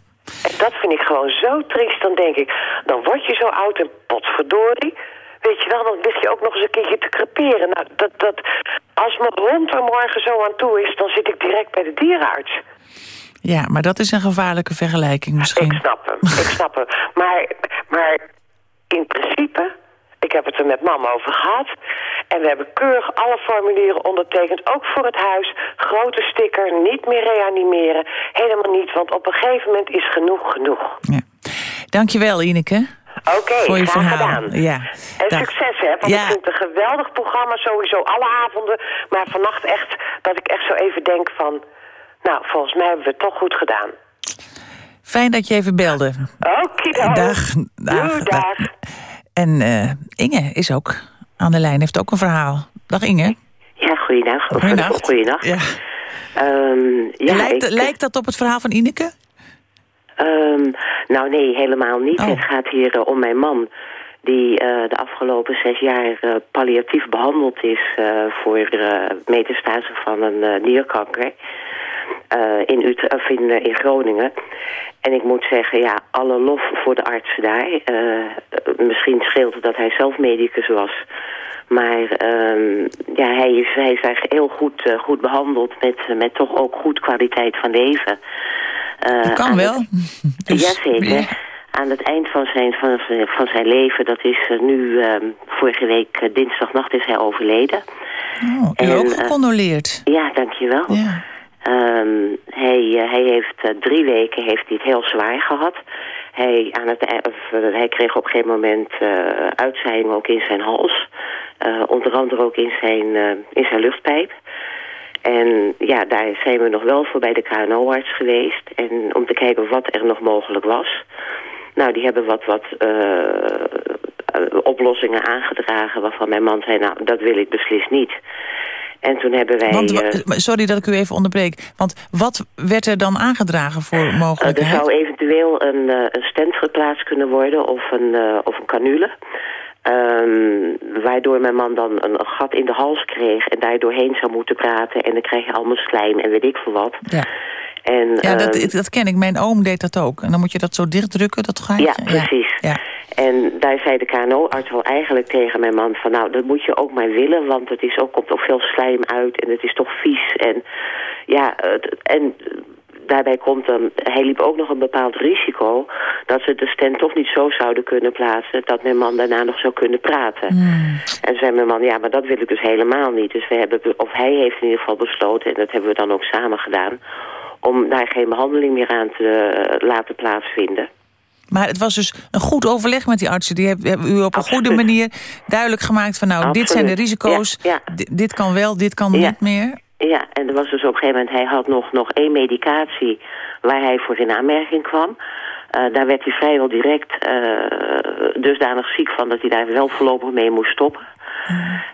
En dat vind ik gewoon zo triest. Dan denk ik, dan word je zo oud en potverdorie. Weet je wel, dan lig je ook nog eens een keertje te creperen. Nou, dat, dat, als mijn hond er morgen zo aan toe is, dan zit ik direct bij de dierenarts. Ja, maar dat is een gevaarlijke vergelijking misschien. Ik snap hem, ik snap hem. Maar, maar in principe, ik heb het er met mama over gehad... en we hebben keurig alle formulieren ondertekend, ook voor het huis. Grote sticker, niet meer reanimeren. Helemaal niet, want op een gegeven moment is genoeg genoeg. Ja. Dankjewel, Ineke. Oké, voor je graag verhaal. gedaan. Ja. En Dag. succes, hè? Want Ja. ik vind het een geweldig programma, sowieso alle avonden. Maar vannacht echt, dat ik echt zo even denk van... Nou, volgens mij hebben we het toch goed gedaan. Fijn dat je even belde. Oké, Dag. Dag. Doei, dag. En eh, Inge is ook aan de lijn, heeft ook een verhaal. Dag Inge. Ja, goeiedag. Of, Goeienacht. Goeienacht. Ja. Ehm, ja, lijkt, ik- lijkt dat op het verhaal van Ineke? ehm, nou, nee, helemaal niet. Oh. Het gaat hier eh, om mijn man... die eh, de afgelopen zes jaar palliatief behandeld is... voor metastase van een nierkanker... eh, in, Ut of in, eh, in Groningen. En ik moet zeggen, ja, alle lof voor de artsen daar. Eh, misschien scheelt het dat hij zelf medicus was... Maar ehm, ja, hij, is, hij is daar heel goed, goed behandeld met, met toch ook goed kwaliteit van leven. Dat kan wel. het- Dus, Jazeker. ja. Aan het eind van zijn, van, van zijn leven, dat is nu ehm, vorige week eh, dinsdagnacht is hij overleden. Oh, u En, ook gecondoleerd. Ja, dankjewel. Ja. Ehm, hij, eh, hij heeft eh, drie weken heeft hij het heel zwaar gehad. Hij, aan het, of, eh, hij kreeg op een gegeven moment uitzaaiingen ook in zijn hals. Onder andere ook in zijn, in zijn luchtpijp. En ja, daar zijn we nog wel voor bij de KNO-arts geweest. En om te kijken wat er nog mogelijk was. Nou, die hebben wat, wat oplossingen aangedragen waarvan mijn man zei... nou, dat wil ik beslist niet. En toen hebben wij... Want, eh, sorry dat ik u even onderbreek. Want wat werd er dan aangedragen voor Eh, er mogelijkheid? zou eventueel een, eh, een stent geplaatst kunnen worden of een, of een canule. Ehm, waardoor mijn man dan een, een gat in de hals kreeg en daar doorheen zou moeten praten. En dan krijg je allemaal slijm en weet ik veel wat. Ja, En, ja dat, ehm, dat ken ik. Mijn oom deed dat ook. En dan moet je dat zo dichtdrukken, dat gaatje. Ja, precies. Ja. En daar zei de KNO-arts wel eigenlijk tegen mijn man van... nou, dat moet je ook maar willen, want het is ook, komt ook veel slijm uit... en het is toch vies. En ja, het- en daarbij komt dan... hij liep ook nog een bepaald risico... dat ze de stent toch niet zo zouden kunnen plaatsen... dat mijn man daarna nog zou kunnen praten. Hmm. En zei mijn man, ja, maar dat wil ik dus helemaal niet. Dus we hebben, be- of hij heeft in ieder geval besloten... en dat hebben we dan ook samen gedaan... om daar geen behandeling meer aan te laten plaatsvinden... Maar het was dus een goed overleg met die artsen. Die hebben, u op een Absoluut. goede manier duidelijk gemaakt van... nou, dit zijn de risico's, Ja, ja. di- dit kan wel, dit kan Ja. niet meer. Ja, en er was dus op een gegeven moment, hij had nog, nog één medicatie waar hij voor in aanmerking kwam. Eh, daar werd hij vrijwel direct eh, dusdanig ziek van dat hij daar wel voorlopig mee moest stoppen.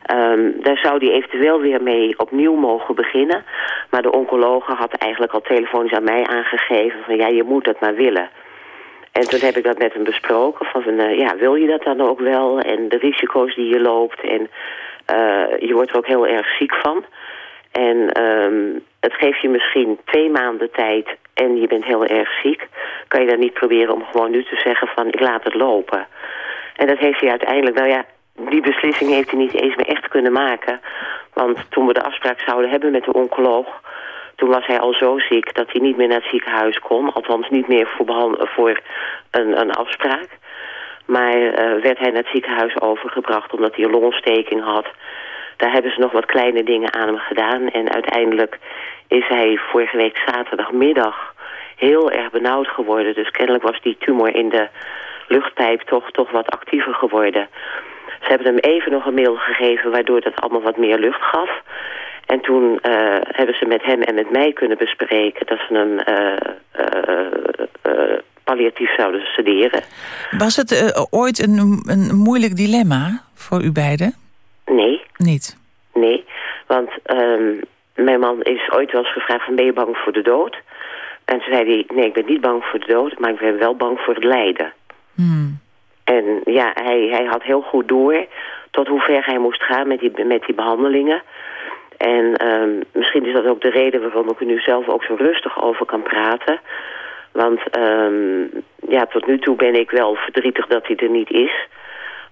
Ehm, daar zou hij eventueel weer mee opnieuw mogen beginnen. Maar de oncologe had eigenlijk al telefonisch aan mij aangegeven van ja, je moet het maar willen. En toen heb ik dat met hem besproken. Van, eh, ja, wil je dat dan ook wel? En de risico's die je loopt. En eh, je wordt er ook heel erg ziek van. En ehm, het geeft je misschien twee maanden tijd en je bent heel erg ziek. Kan je dan niet proberen om gewoon nu te zeggen van ik laat het lopen. En dat heeft hij uiteindelijk, nou ja, die beslissing heeft hij niet eens meer echt kunnen maken. Want toen we de afspraak zouden hebben met de oncoloog... toen was hij al zo ziek dat hij niet meer naar het ziekenhuis kon. Althans niet meer voor, voor een, een afspraak. Maar eh, werd hij naar het ziekenhuis overgebracht omdat hij een longontsteking had... Daar hebben ze nog wat kleine dingen aan hem gedaan. En uiteindelijk is hij vorige week zaterdagmiddag heel erg benauwd geworden. Dus kennelijk was die tumor in de luchtpijp toch, toch wat actiever geworden. Ze hebben hem even nog een middel gegeven waardoor dat allemaal wat meer lucht gaf. En toen hebben ze met hem en met mij kunnen bespreken... dat ze hem palliatief zouden sederen. Was het ooit een, een moeilijk dilemma voor u beiden? Nee. Niet? Nee, want um, mijn man is ooit wel eens gevraagd van ben je bang voor de dood? En toen zei hij, nee ik ben niet bang voor de dood, maar ik ben wel bang voor het lijden. Hmm. En ja, hij, hij had heel goed door tot hoe ver hij moest gaan met die, met die behandelingen. En um, misschien is dat ook de reden waarom ik er nu zelf ook zo rustig over kan praten. Want um, ja, tot nu toe ben ik wel verdrietig dat hij er niet is.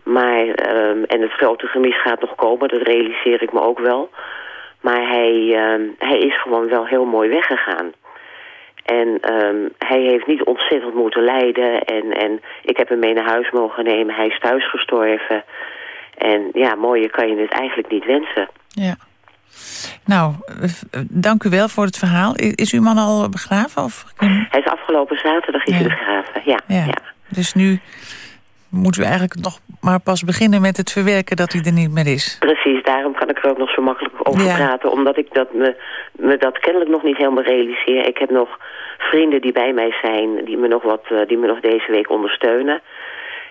Maar, um, en het grote gemis gaat nog komen, dat realiseer ik me ook wel. Maar hij, hij is gewoon wel heel mooi weggegaan. En hij heeft niet ontzettend moeten lijden. En, en ik heb hem mee naar huis mogen nemen. Hij is thuis gestorven. En ja, mooier kan je het eigenlijk niet wensen. Ja. Nou, dank u wel voor het verhaal. Is uw man al begraven? Of... Hij is afgelopen zaterdag is ja. begraven, ja, ja. ja. Dus nu moeten we eigenlijk nog maar pas beginnen met het verwerken dat hij er niet meer is. Precies, daarom kan ik er ook nog zo makkelijk over praten. Omdat ik dat me, me dat kennelijk nog niet helemaal realiseer. Ik heb nog vrienden die bij mij zijn, die me nog, wat, uh, die me nog deze week ondersteunen.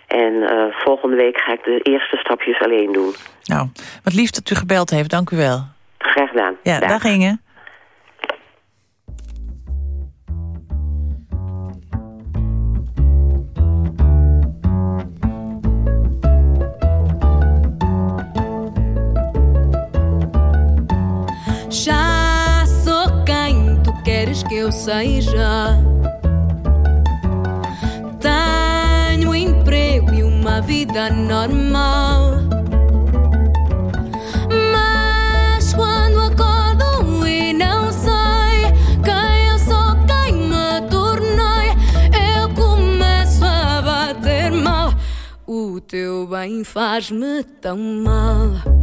En uh, volgende week ga ik de eerste stapjes alleen doen. Nou, wat lief dat u gebeld heeft, dank u wel. Graag gedaan. Ja, dag, dag Inge. Já sou quem tu queres que eu seja. Tenho emprego e uma vida normal. Bem faz-me tão mal.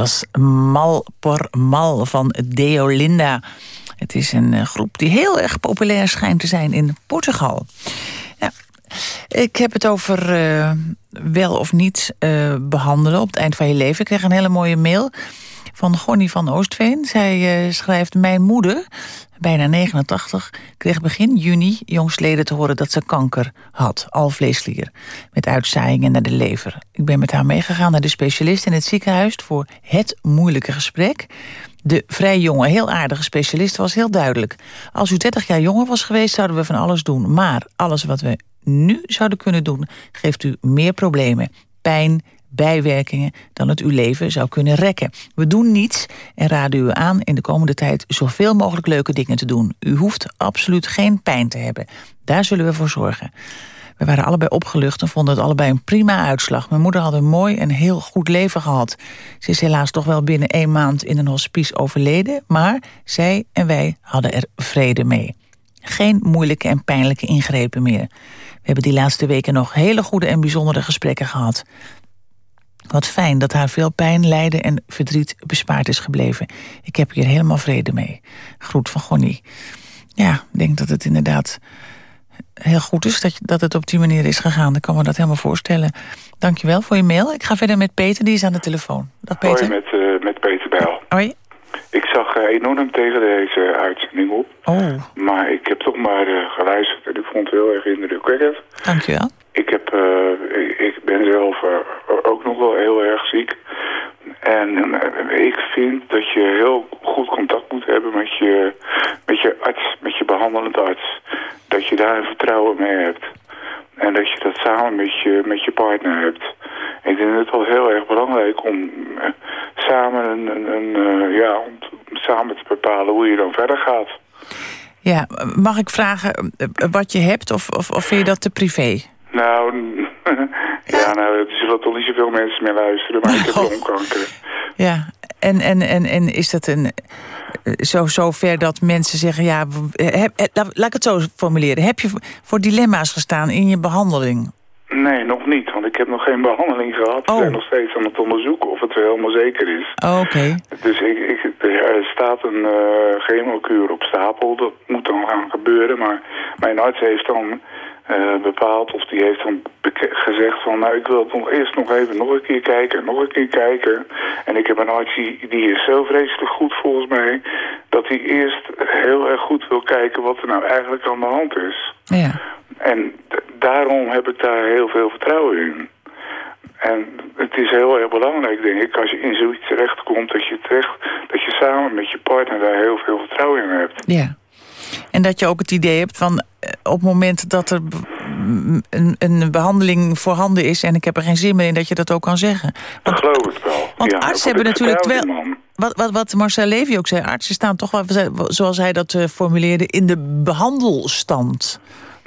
Was Mal por Mal van Deolinda. Het is een eh, groep die heel erg populair schijnt te zijn in Portugal. Ja, ik heb het over uh, wel of niet uh, behandelen op het eind van je leven. Ik kreeg een hele mooie mail van Gonnie van Oostveen. Zij uh, schrijft... Mijn moeder, bijna 89, kreeg begin juni jongstleden te horen dat ze kanker had. Alvleesklier. Met uitzaaiingen naar de lever. Ik ben met haar meegegaan naar de specialist in het ziekenhuis... voor het moeilijke gesprek. De vrij jonge, heel aardige specialist was heel duidelijk. Als u 30 jaar jonger was geweest, zouden we van alles doen. Maar alles wat we nu zouden kunnen doen... geeft u meer problemen. Pijn, bijwerkingen dan het uw leven zou kunnen rekken. We doen niets en raden u aan in de komende tijd zoveel mogelijk leuke dingen te doen. U hoeft absoluut geen pijn te hebben. Daar zullen we voor zorgen. We waren allebei opgelucht en vonden het allebei een prima uitslag. Mijn moeder had een mooi en heel goed leven gehad. Ze is helaas toch wel binnen één maand in een hospice overleden... maar zij en wij hadden er vrede mee. Geen moeilijke en pijnlijke ingrepen meer. We hebben die laatste weken nog hele goede en bijzondere gesprekken gehad. Wat fijn dat haar veel pijn, lijden en verdriet bespaard is gebleven. Ik heb hier helemaal vrede mee. Groet van Gonnie. Ja, ik denk dat het inderdaad heel goed is dat, dat het op die manier is gegaan. Ik kan me dat helemaal voorstellen. Dankjewel voor je mail. Ik ga verder met Peter, die is aan de telefoon. Dag Peter. Hoi, met, uh, met Peter Bijl. Hoi. Ik zag uh, enorm tegen deze uitzending op. Oh. Maar ik heb toch maar uh, geluisterd en ik vond het heel erg indrukwekkend. Dankjewel. Ik, heb, ik, ben zelf ook nog wel heel erg ziek. En ik vind dat je heel goed contact moet hebben met je, met je arts, met je behandelend arts. Dat je daar een vertrouwen mee hebt. En dat je dat samen met je, met je partner hebt. Ik vind het wel heel erg belangrijk om samen, een, ja, om samen te bepalen hoe je dan verder gaat. Ja, mag ik vragen wat je hebt of, of, of vind je dat te privé? Nou, ja, nou, er zullen toch niet zoveel mensen meer luisteren, maar ik heb longkanker. Ja, en, en, en, en is dat een, zo, zo ver dat mensen zeggen... ja, heb, laat ik het zo formuleren. Heb je voor dilemma's gestaan in je behandeling? Nee, nog niet, want ik heb nog geen behandeling gehad. Oh. Ik ben nog steeds aan het onderzoeken of het helemaal zeker is. Oh, Oké. Okay. Dus ik, ik, er staat een uh, chemokuur op stapel. Dat moet dan gaan gebeuren, maar mijn arts heeft dan uh, bepaald of die heeft dan gezegd van nou ik wil het nog eerst nog even nog een keer kijken, nog een keer kijken. En ik heb een arts die, die is zo vreselijk goed volgens mij dat hij eerst heel erg goed wil kijken wat er nou eigenlijk aan de hand is. Ja. En daarom heb ik daar heel veel vertrouwen in. En het is heel erg belangrijk, denk ik, als je in zoiets terechtkomt, dat je, terecht, dat je samen met je partner daar heel veel vertrouwen in hebt. Ja. En dat je ook het idee hebt van op het moment dat er een, een behandeling voorhanden is... en ik heb er geen zin meer in, dat je dat ook kan zeggen. Want, dat geloof ik wel. Want ja, artsen hebben natuurlijk wel... Wat, wat, wat Marcel Levy ook zei, artsen staan toch wel, zoals hij dat uh, formuleerde... in de behandelstand.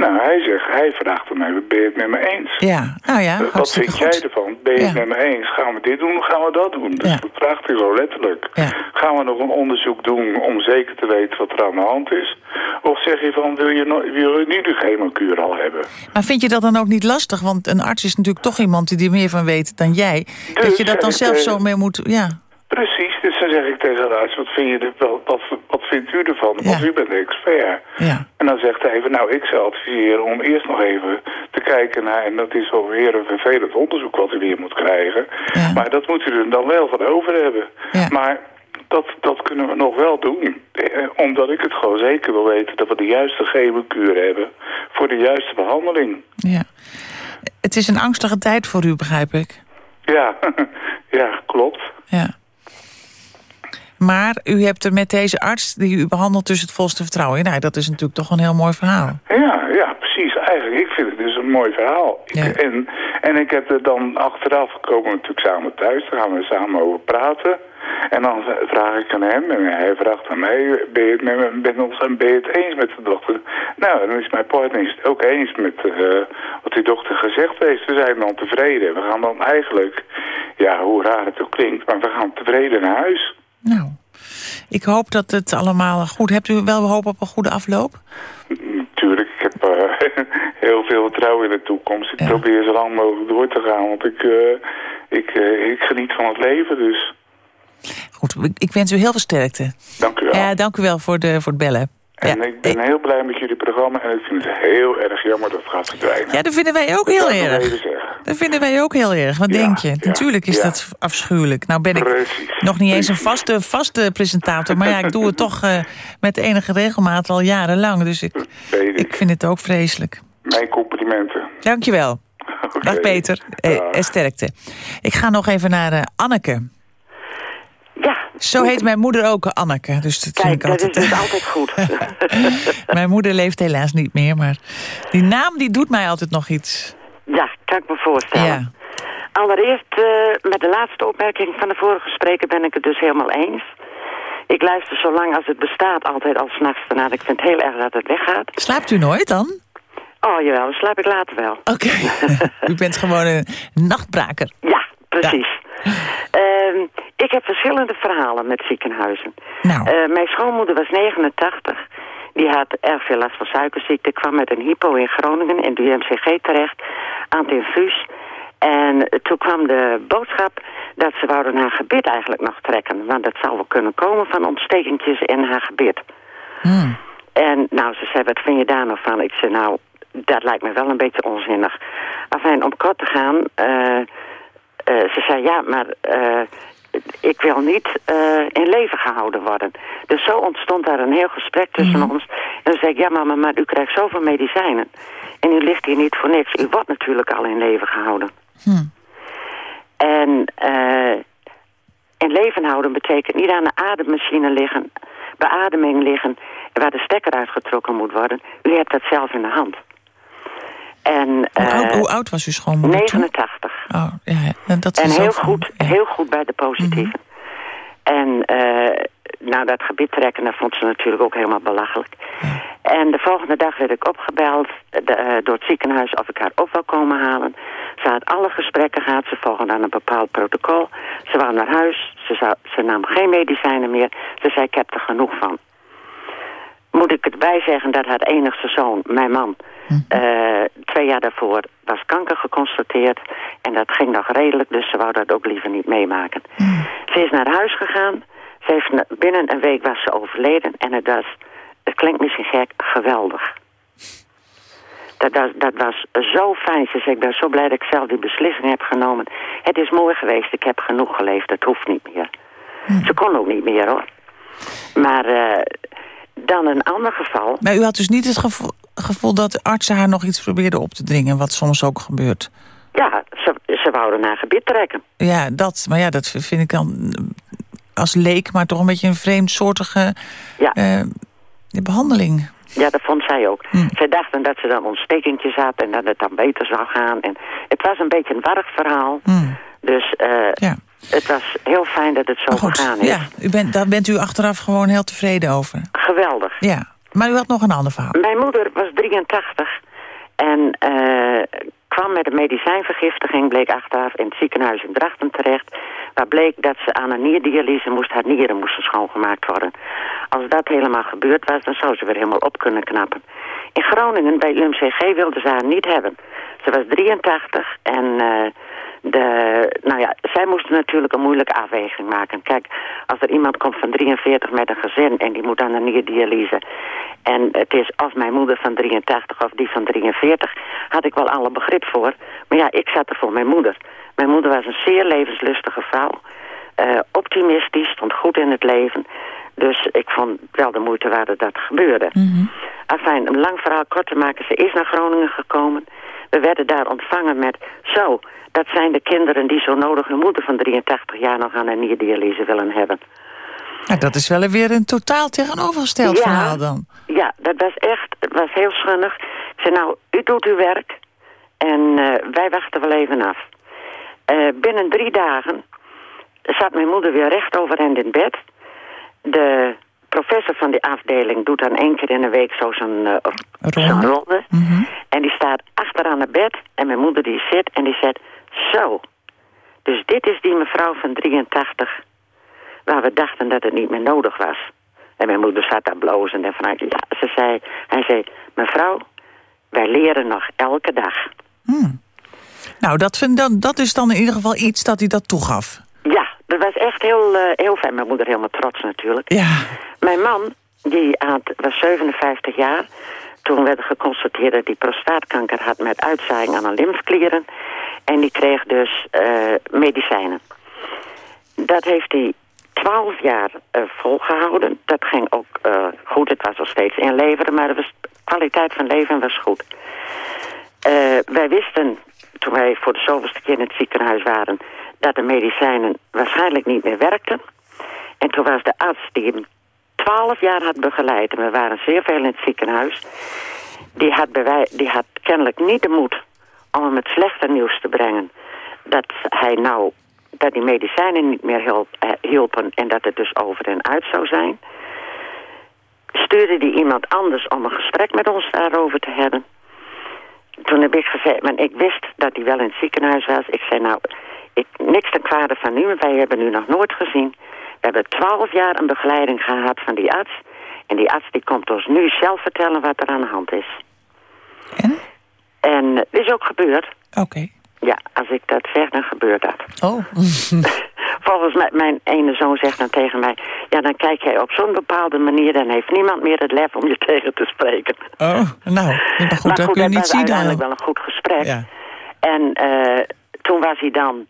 Nou, hij zegt, hij vraagt aan mij, ben je het met me eens? Ja, nou ja, Wat vind goed. jij ervan? Ben je ja. het met me eens? Gaan we dit doen of gaan we dat doen? Dus ja. dat vraagt hij zo letterlijk. Ja. Gaan we nog een onderzoek doen om zeker te weten wat er aan de hand is? Of zeg je van, wil je, no wil je nu de chemokuur al hebben? Maar vind je dat dan ook niet lastig? Want een arts is natuurlijk toch iemand die er meer van weet dan jij. Dus, dat je dat dan zelf zo mee moet... Ja. Precies, dus dan zeg ik tegen de arts, wat, vind je er, wat, wat vindt u ervan? Want ja. u bent de expert. Ja. En dan zegt hij even, nou ik zou adviseren om eerst nog even te kijken naar... en dat is alweer een vervelend onderzoek wat u weer moet krijgen. Ja. Maar dat moet u er dan wel van over hebben. Maar dat, dat kunnen we nog wel doen. Eh, omdat ik het gewoon zeker wil weten dat we de juiste chemokuur hebben... voor de juiste behandeling. Ja. Het is een angstige tijd voor u, begrijp ik. Ja, ja klopt. Ja. Maar u hebt er met deze arts die u behandelt dus het volste vertrouwen in. Nou, dat is natuurlijk toch een heel mooi verhaal. Ja, ja, precies. Eigenlijk, ik vind het dus een mooi verhaal. Ja. Ik, en, en ik heb er dan achteraf, komen we natuurlijk samen thuis, daar gaan we samen over praten. En dan vraag ik aan hem en hij vraagt aan mij, ben je het, met me, ben ons, ben je het eens met de dochter? Nou, dan is mijn partner het ook eens met uh, wat die dochter gezegd heeft. We zijn dan tevreden. We gaan dan eigenlijk, ja, hoe raar het ook klinkt, maar we gaan tevreden naar huis. Nou, ik hoop dat het allemaal goed... Hebt u wel hoop op een goede afloop? Natuurlijk, ik heb uh, heel veel vertrouwen in de toekomst. Ik Ja. probeer zo lang mogelijk door te gaan, want ik, uh, ik, uh, ik geniet van het leven, dus Goed, ik, ik wens u heel veel sterkte. dank u wel. Ja, dank u wel voor, de, voor het bellen. En ik ben heel blij met jullie programma en ik vind het heel erg jammer dat het gaat verdwijnen. Ja, dat vinden wij ook Dat heel erg. Dat vinden wij ook heel erg. Wat denk je? Natuurlijk is dat afschuwelijk. Nou ben ik nog niet eens een vaste, vaste presentator... maar ja, ik doe het toch eh, met enige regelmaat al jarenlang. Dus ik, ik vind het ook vreselijk. Mijn complimenten. Dankjewel. Dag Peter. Eh, en sterkte. Ik ga nog even naar eh, Anneke. Zo heet mijn moeder ook, Anneke. Dus dat vind ik dat is altijd... dus altijd goed. mijn moeder leeft helaas niet meer, maar die naam die doet mij altijd nog iets. Ja, kan ik me voorstellen. Ja. Allereerst, eh, met de laatste opmerking van de vorige spreker ben ik het dus helemaal eens. Ik luister zo lang als het bestaat altijd al s'nachts naar. Ik vind het heel erg dat het weggaat. Slaapt u nooit dan? Oh jawel, dan slaap ik later wel. Oké. u bent gewoon een nachtbraker. Ja, precies. Ehm, ik heb verschillende verhalen met ziekenhuizen. Nou. Eh, mijn schoonmoeder was 89. Die had erg veel last van suikerziekte. Kwam met een hypo in Groningen in de UMCG terecht. Aan het infuus. En toen kwam de boodschap dat ze wouden haar gebit eigenlijk nog trekken. Want dat zou wel kunnen komen van ontstekentjes in haar gebit. En nou, ze zei, wat vind je daar nou van? Ik zei, nou, dat lijkt me wel een beetje onzinnig. Enfin, om kort te gaan, eh, ze zei, ja, maar eh, ik wil niet eh, in leven gehouden worden. Dus zo ontstond daar een heel gesprek tussen ons. En toen zei ik, ja mama, maar u krijgt zoveel medicijnen. En u ligt hier niet voor niks. U wordt natuurlijk al in leven gehouden. En eh, in leven houden betekent niet aan de ademmachine liggen, beademing liggen, waar de stekker uitgetrokken moet worden. U hebt dat zelf in de hand. En, Hoe, eh, oud, hoe oud was uw schoonmoeder toen? 89. Oh, ja, ja. Dat en heel goed, heel goed bij de positieve. En eh, nou, dat gebied trekken, dat vond ze natuurlijk ook helemaal belachelijk. En de volgende dag werd ik opgebeld de, eh, door het ziekenhuis of ik haar op wil komen halen. Ze had alle gesprekken gehad, ze volgden dan een bepaald protocol. Ze wou naar huis, ze, zou, ze nam geen medicijnen meer. Ze zei, ik heb er genoeg van. Moet ik het bij zeggen dat haar enigste zoon, mijn man... eh, twee jaar daarvoor was kanker geconstateerd. En dat ging nog redelijk, dus ze wou dat ook liever niet meemaken. Ze is naar huis gegaan. Ze heeft, binnen een week was ze overleden. En het was, het klinkt misschien gek, geweldig. Dat, dat, dat was zo fijn. Ze zei, ik ben zo blij dat ik zelf die beslissing heb genomen. Het is mooi geweest, ik heb genoeg geleefd, het hoeft niet meer. Ze kon ook niet meer hoor. Maar eh, dan een ander geval. Maar u had dus niet het gevoel, gevoel dat de artsen haar nog iets probeerden op te dringen... wat soms ook gebeurt. Ja, ze, ze wouden haar gebit trekken. Ja, dat, maar ja, dat vind ik dan eh, als leek... maar toch een beetje een vreemdsoortige eh, behandeling. Ja, dat vond zij ook. Zij dachten dat ze dan ontstekentjes had en dat het dan beter zou gaan. En het was een beetje een warrig verhaal. Dus eh, het was heel fijn dat het zo gegaan is. Ja, u bent, daar bent u achteraf gewoon heel tevreden over. Geweldig. Ja, maar u had nog een ander verhaal. Mijn moeder was 83 en eh, kwam met een medicijnvergiftiging, bleek achteraf in het ziekenhuis in Drachten terecht. Waar bleek dat ze aan een nierdialyse moest, haar nieren moesten schoongemaakt worden. Als dat helemaal gebeurd was, dan zou ze weer helemaal op kunnen knappen. In Groningen, bij UMCG, wilden ze haar niet hebben. Ze was 83 en eh, de, nou ja, zij moesten natuurlijk een moeilijke afweging maken. Kijk, als er iemand komt van 43 met een gezin en die moet aan een nierdialyse... en het is of mijn moeder van 83 of die van 43, had ik wel alle begrip voor. Maar ja, ik zat er voor mijn moeder. Mijn moeder was een zeer levenslustige vrouw. eh, optimistisch, stond goed in het leven. Dus ik vond wel de moeite waard dat dat gebeurde. Afijn, een lang verhaal kort te maken. Ze is naar Groningen gekomen. We werden daar ontvangen met... Zo, dat zijn de kinderen die zo nodig hun moeder van 83 jaar nog aan een nierdialyse willen hebben. Ja, dat is wel weer een totaal tegenovergesteld Ja. verhaal dan. Ja, dat was echt, het was heel schunnig. Ik zei, nou, u doet uw werk en eh, wij wachten wel even af. Eh, binnen drie dagen zat mijn moeder weer recht overeind in bed. De professor van die afdeling doet dan één keer in de week zo zo'n zo'n ronde. En die staat achteraan het bed en mijn moeder die zit en die zegt, zo, dus dit is die mevrouw van 83 waar we dachten dat het niet meer nodig was. En mijn moeder zat daar blozend en vanuit, ja, ze zei, hij zei, mevrouw, wij leren nog elke dag. Nou, dat, vind, dan, dat is dan in ieder geval iets dat hij dat toegaf. Dat was echt heel, eh, heel fijn. Mijn moeder helemaal trots natuurlijk. Ja. Mijn man, die had, was 57 jaar. Toen werd geconstateerd dat hij prostaatkanker had met uitzaaiing aan de lymfklieren. En die kreeg dus eh, medicijnen. Dat heeft hij 12 jaar eh, volgehouden. Dat ging ook goed. Het was nog steeds inleveren, maar de kwaliteit van leven was goed. Wij wisten, toen wij voor de zoveelste keer in het ziekenhuis waren... dat de medicijnen waarschijnlijk niet meer werkten. En toen was de arts die hem 12 jaar had begeleid... en we waren zeer veel in het ziekenhuis... die had, die had kennelijk niet de moed om hem het slechte nieuws te brengen... dat hij nou dat die medicijnen niet meer eh, hielpen en dat het dus over en uit zou zijn. Stuurde die iemand anders om een gesprek met ons daarover te hebben. Toen heb ik gezegd, maar ik wist dat hij wel in het ziekenhuis was. Ik zei nou, ik, niks ten kwade van u, wij hebben u nog nooit gezien. We hebben twaalf jaar een begeleiding gehad van die arts. En die arts die komt ons nu zelf vertellen wat er aan de hand is. En? En het is ook gebeurd. Oké. Ja, als ik dat zeg, dan gebeurt dat. Oh. Volgens mij, mijn ene zoon zegt dan tegen mij... ja, dan kijk jij op zo'n bepaalde manier... dan heeft niemand meer het lef om je tegen te spreken. Oh, nou, maar goed, maar dat goed, kun je niet zien uiteindelijk dan. wel een goed gesprek. Ja. En eh, toen was hij dan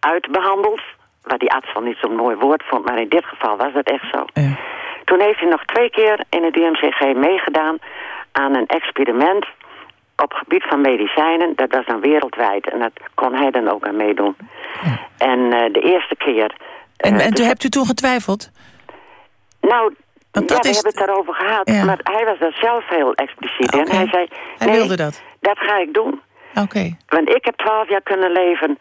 uitbehandeld... wat die arts wel niet zo'n mooi woord vond... maar in dit geval was dat echt zo. Toen heeft hij nog twee keer in het DMCG meegedaan... aan een experiment op gebied van medicijnen. Dat was dan wereldwijd. En dat kon hij dan ook aan meedoen. En eh, de eerste keer... En, eh, en dus- toen hebt u toen getwijfeld? Nou, Want ja, dat we is hebben het daarover gehad. Ja. Maar hij was daar zelf heel expliciet in. Hij zei, Hij nee, wilde dat. dat ga ik doen. Oké. Want ik heb twaalf jaar kunnen leven,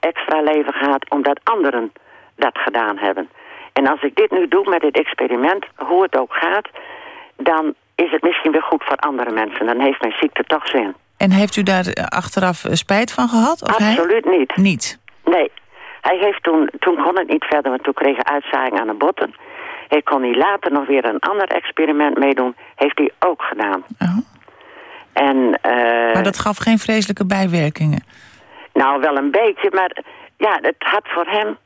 extra leven gehad, omdat anderen dat gedaan hebben. En als ik dit nu doe met dit experiment, hoe het ook gaat, dan is het misschien weer goed voor andere mensen. Dan heeft mijn ziekte toch zin. En heeft u daar eh, achteraf eh, spijt van gehad? Of hij? Absoluut niet. Niet? Nee. Hij heeft toen, toen kon het niet verder, want toen kreeg hij uitzaaiing aan de botten. Hij kon hij later nog weer een ander experiment meedoen. Heeft hij ook gedaan. En, eh, Maar dat gaf geen vreselijke bijwerkingen? Nou, wel een beetje, maar ja, het had voor hem...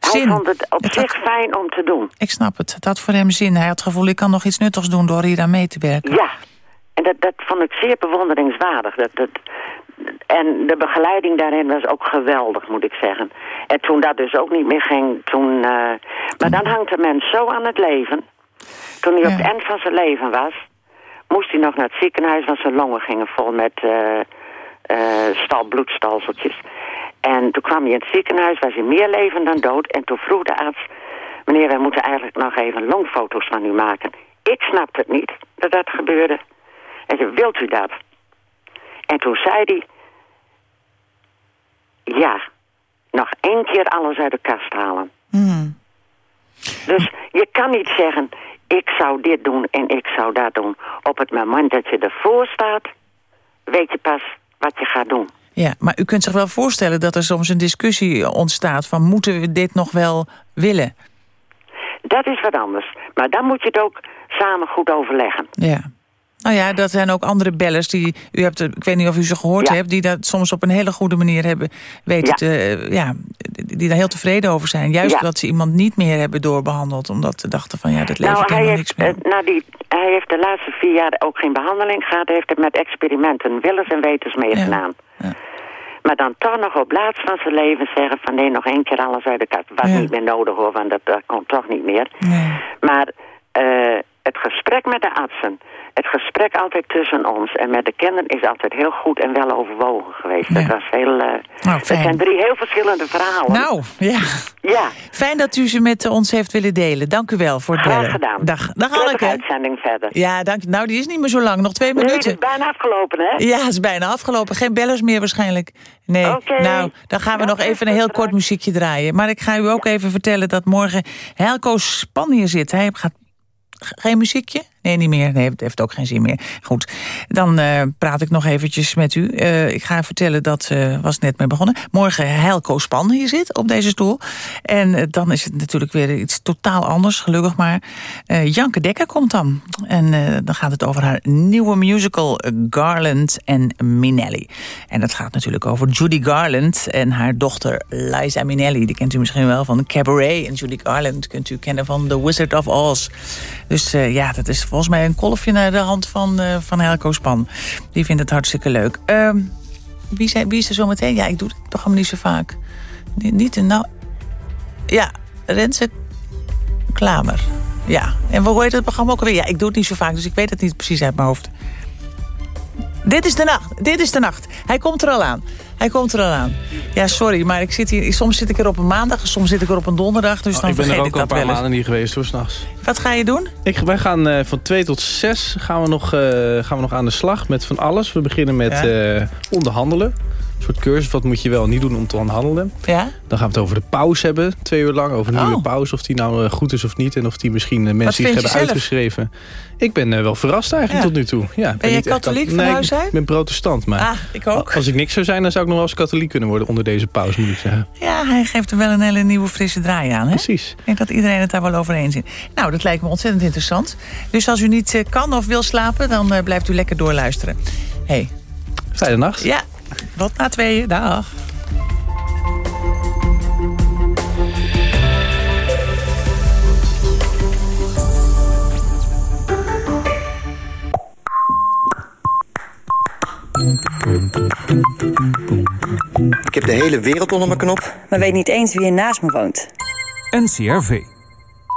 Zin. Hij vond het op Het zich had- fijn om te doen. Ik snap het. Het had voor hem zin. Hij had het gevoel, ik kan nog iets nuttigs doen door hier aan mee te werken. Ja, en dat, dat vond ik zeer bewonderingswaardig. Dat, dat, en de begeleiding daarin was ook geweldig, moet ik zeggen. En toen dat dus ook niet meer ging, toen... eh, maar dan hangt de mens zo aan het leven. Toen hij op het eind van zijn leven was... moest hij nog naar het ziekenhuis, want zijn longen gingen vol met eh, stal, bloedstalseltjes. En toen kwam hij in het ziekenhuis, was hij meer leven dan dood. En toen vroeg de arts... meneer, wij moeten eigenlijk nog even longfoto's van u maken. Ik snapte het niet dat dat gebeurde. En zei, wilt u dat? En toen zei hij... Ja, nog één keer alles uit de kast halen. Hmm. Dus je kan niet zeggen, ik zou dit doen en ik zou dat doen. Op het moment dat je ervoor staat, weet je pas wat je gaat doen. Ja, maar u kunt zich wel voorstellen dat er soms een discussie ontstaat... van moeten we dit nog wel willen? Dat is wat anders. Maar dan moet je het ook samen goed overleggen. Ja. Nou ja, dat zijn ook andere bellers die... U hebt, er- ik weet niet of u ze gehoord hebt... die dat soms op een hele goede manier hebben weten Ja. te... Ja, die daar heel tevreden over zijn. Juist Ja. dat ze iemand niet meer hebben doorbehandeld... omdat ze dachten van ja, dat levert nou, hij helemaal niks meer. eh, nou die, hij heeft de laatste vier jaar ook geen behandeling gehad. Hij heeft het met experimenten willens en wetens meegedaan. Maar dan toch nog op laatst van zijn leven zeggen van nee, nog één keer alles uit de kast. Ja. niet meer nodig hoor, want dat, dat komt toch niet meer. Maar eh, het gesprek met de artsen, het gesprek altijd tussen ons en met de kinderen is altijd heel goed en wel overwogen geweest. Dat was heel, Nou, fijn. zijn drie heel verschillende verhalen. Nou, ja. Ja. Fijn dat u ze met ons heeft willen delen. Dank u wel voor het Graag bellen. gedaan. Dag, dag Prettige Anneke. uitzending verder. Ja, dank je. Nou, die is niet meer zo lang. Nog twee Nee, het minuten. is bijna afgelopen hè? Ja, het is bijna afgelopen. Geen bellers meer waarschijnlijk. Nee. Nou, dan gaan we nog even een heel kort muziekje draaien. Maar ik ga u ook even vertellen dat morgen Helco Span hier zit. Hij gaat geen muziekje? Nee, niet meer. Nee, het heeft ook geen zin meer. Goed, dan eh, praat ik nog eventjes met u. Eh, ik ga vertellen, dat eh, was net mee begonnen. Morgen Helco Span hier zit op deze stoel. En dan is het natuurlijk weer iets totaal anders, gelukkig maar. Janke Dekker komt dan. En dan gaat het over haar nieuwe musical Garland en Minelli. En dat gaat natuurlijk over Judy Garland en haar dochter Liza Minnelli. Die kent u misschien wel van Cabaret. En Judy Garland kunt u kennen van The Wizard of Oz. Dus ja, dat is volgens mij een kolfje naar de hand van, eh, van Helco Span. Die vindt het hartstikke leuk. Ehm, wie, zijn, wie is er zo meteen? Ja, ik doe het toch niet zo vaak. Niet, niet een nou... Ja, Renze Klamer. Ja, en hoe heet het programma ook alweer? Ja, ik doe het niet zo vaak, dus ik weet het niet precies uit mijn hoofd. Dit is de nacht. Dit is de nacht. Hij komt er al aan. Hij komt er al aan. Ja, sorry, maar ik zit hier, soms zit ik er op een maandag, soms zit ik er op een donderdag. Dus Oh, dan ik ben er ook al een paar maanden niet geweest hoor, s'nachts. Wat ga je doen? Ik, wij gaan eh, van 2 tot 6 gaan we, nog, eh, gaan we nog aan de slag met van alles. We beginnen met Ja. eh, onderhandelen. Een soort cursus, wat moet je wel niet doen om te onderhandelen. Ja? Dan gaan we het over de pauze hebben, twee uur lang. Over de Oh. nieuwe pauze, of die nou eh, goed is of niet. En of die misschien eh, mensen iets je hebben zelf? uitgeschreven. Ik ben eh, wel verrast eigenlijk Ja. tot nu toe. Ja, ik Ben jij niet echt katholiek kat- van nee, huis ik uit? ben protestant. Maar Ah, ik ook. als ik niks zou zijn, dan zou ik nog wel eens katholiek kunnen worden onder deze pauze, moet ik zeggen. Ja, hij geeft er wel een hele nieuwe frisse draai aan. Hè? Precies. Ik denk dat iedereen het daar wel over eens is. Nou, dat lijkt me ontzettend interessant. Dus als u niet kan of wil slapen, dan blijft u lekker doorluisteren. Hey. Fijne nacht. Ja, tot na tweeën. Dag. Ik heb de hele wereld onder mijn knop. maar weet niet eens wie er naast me woont. NCRV.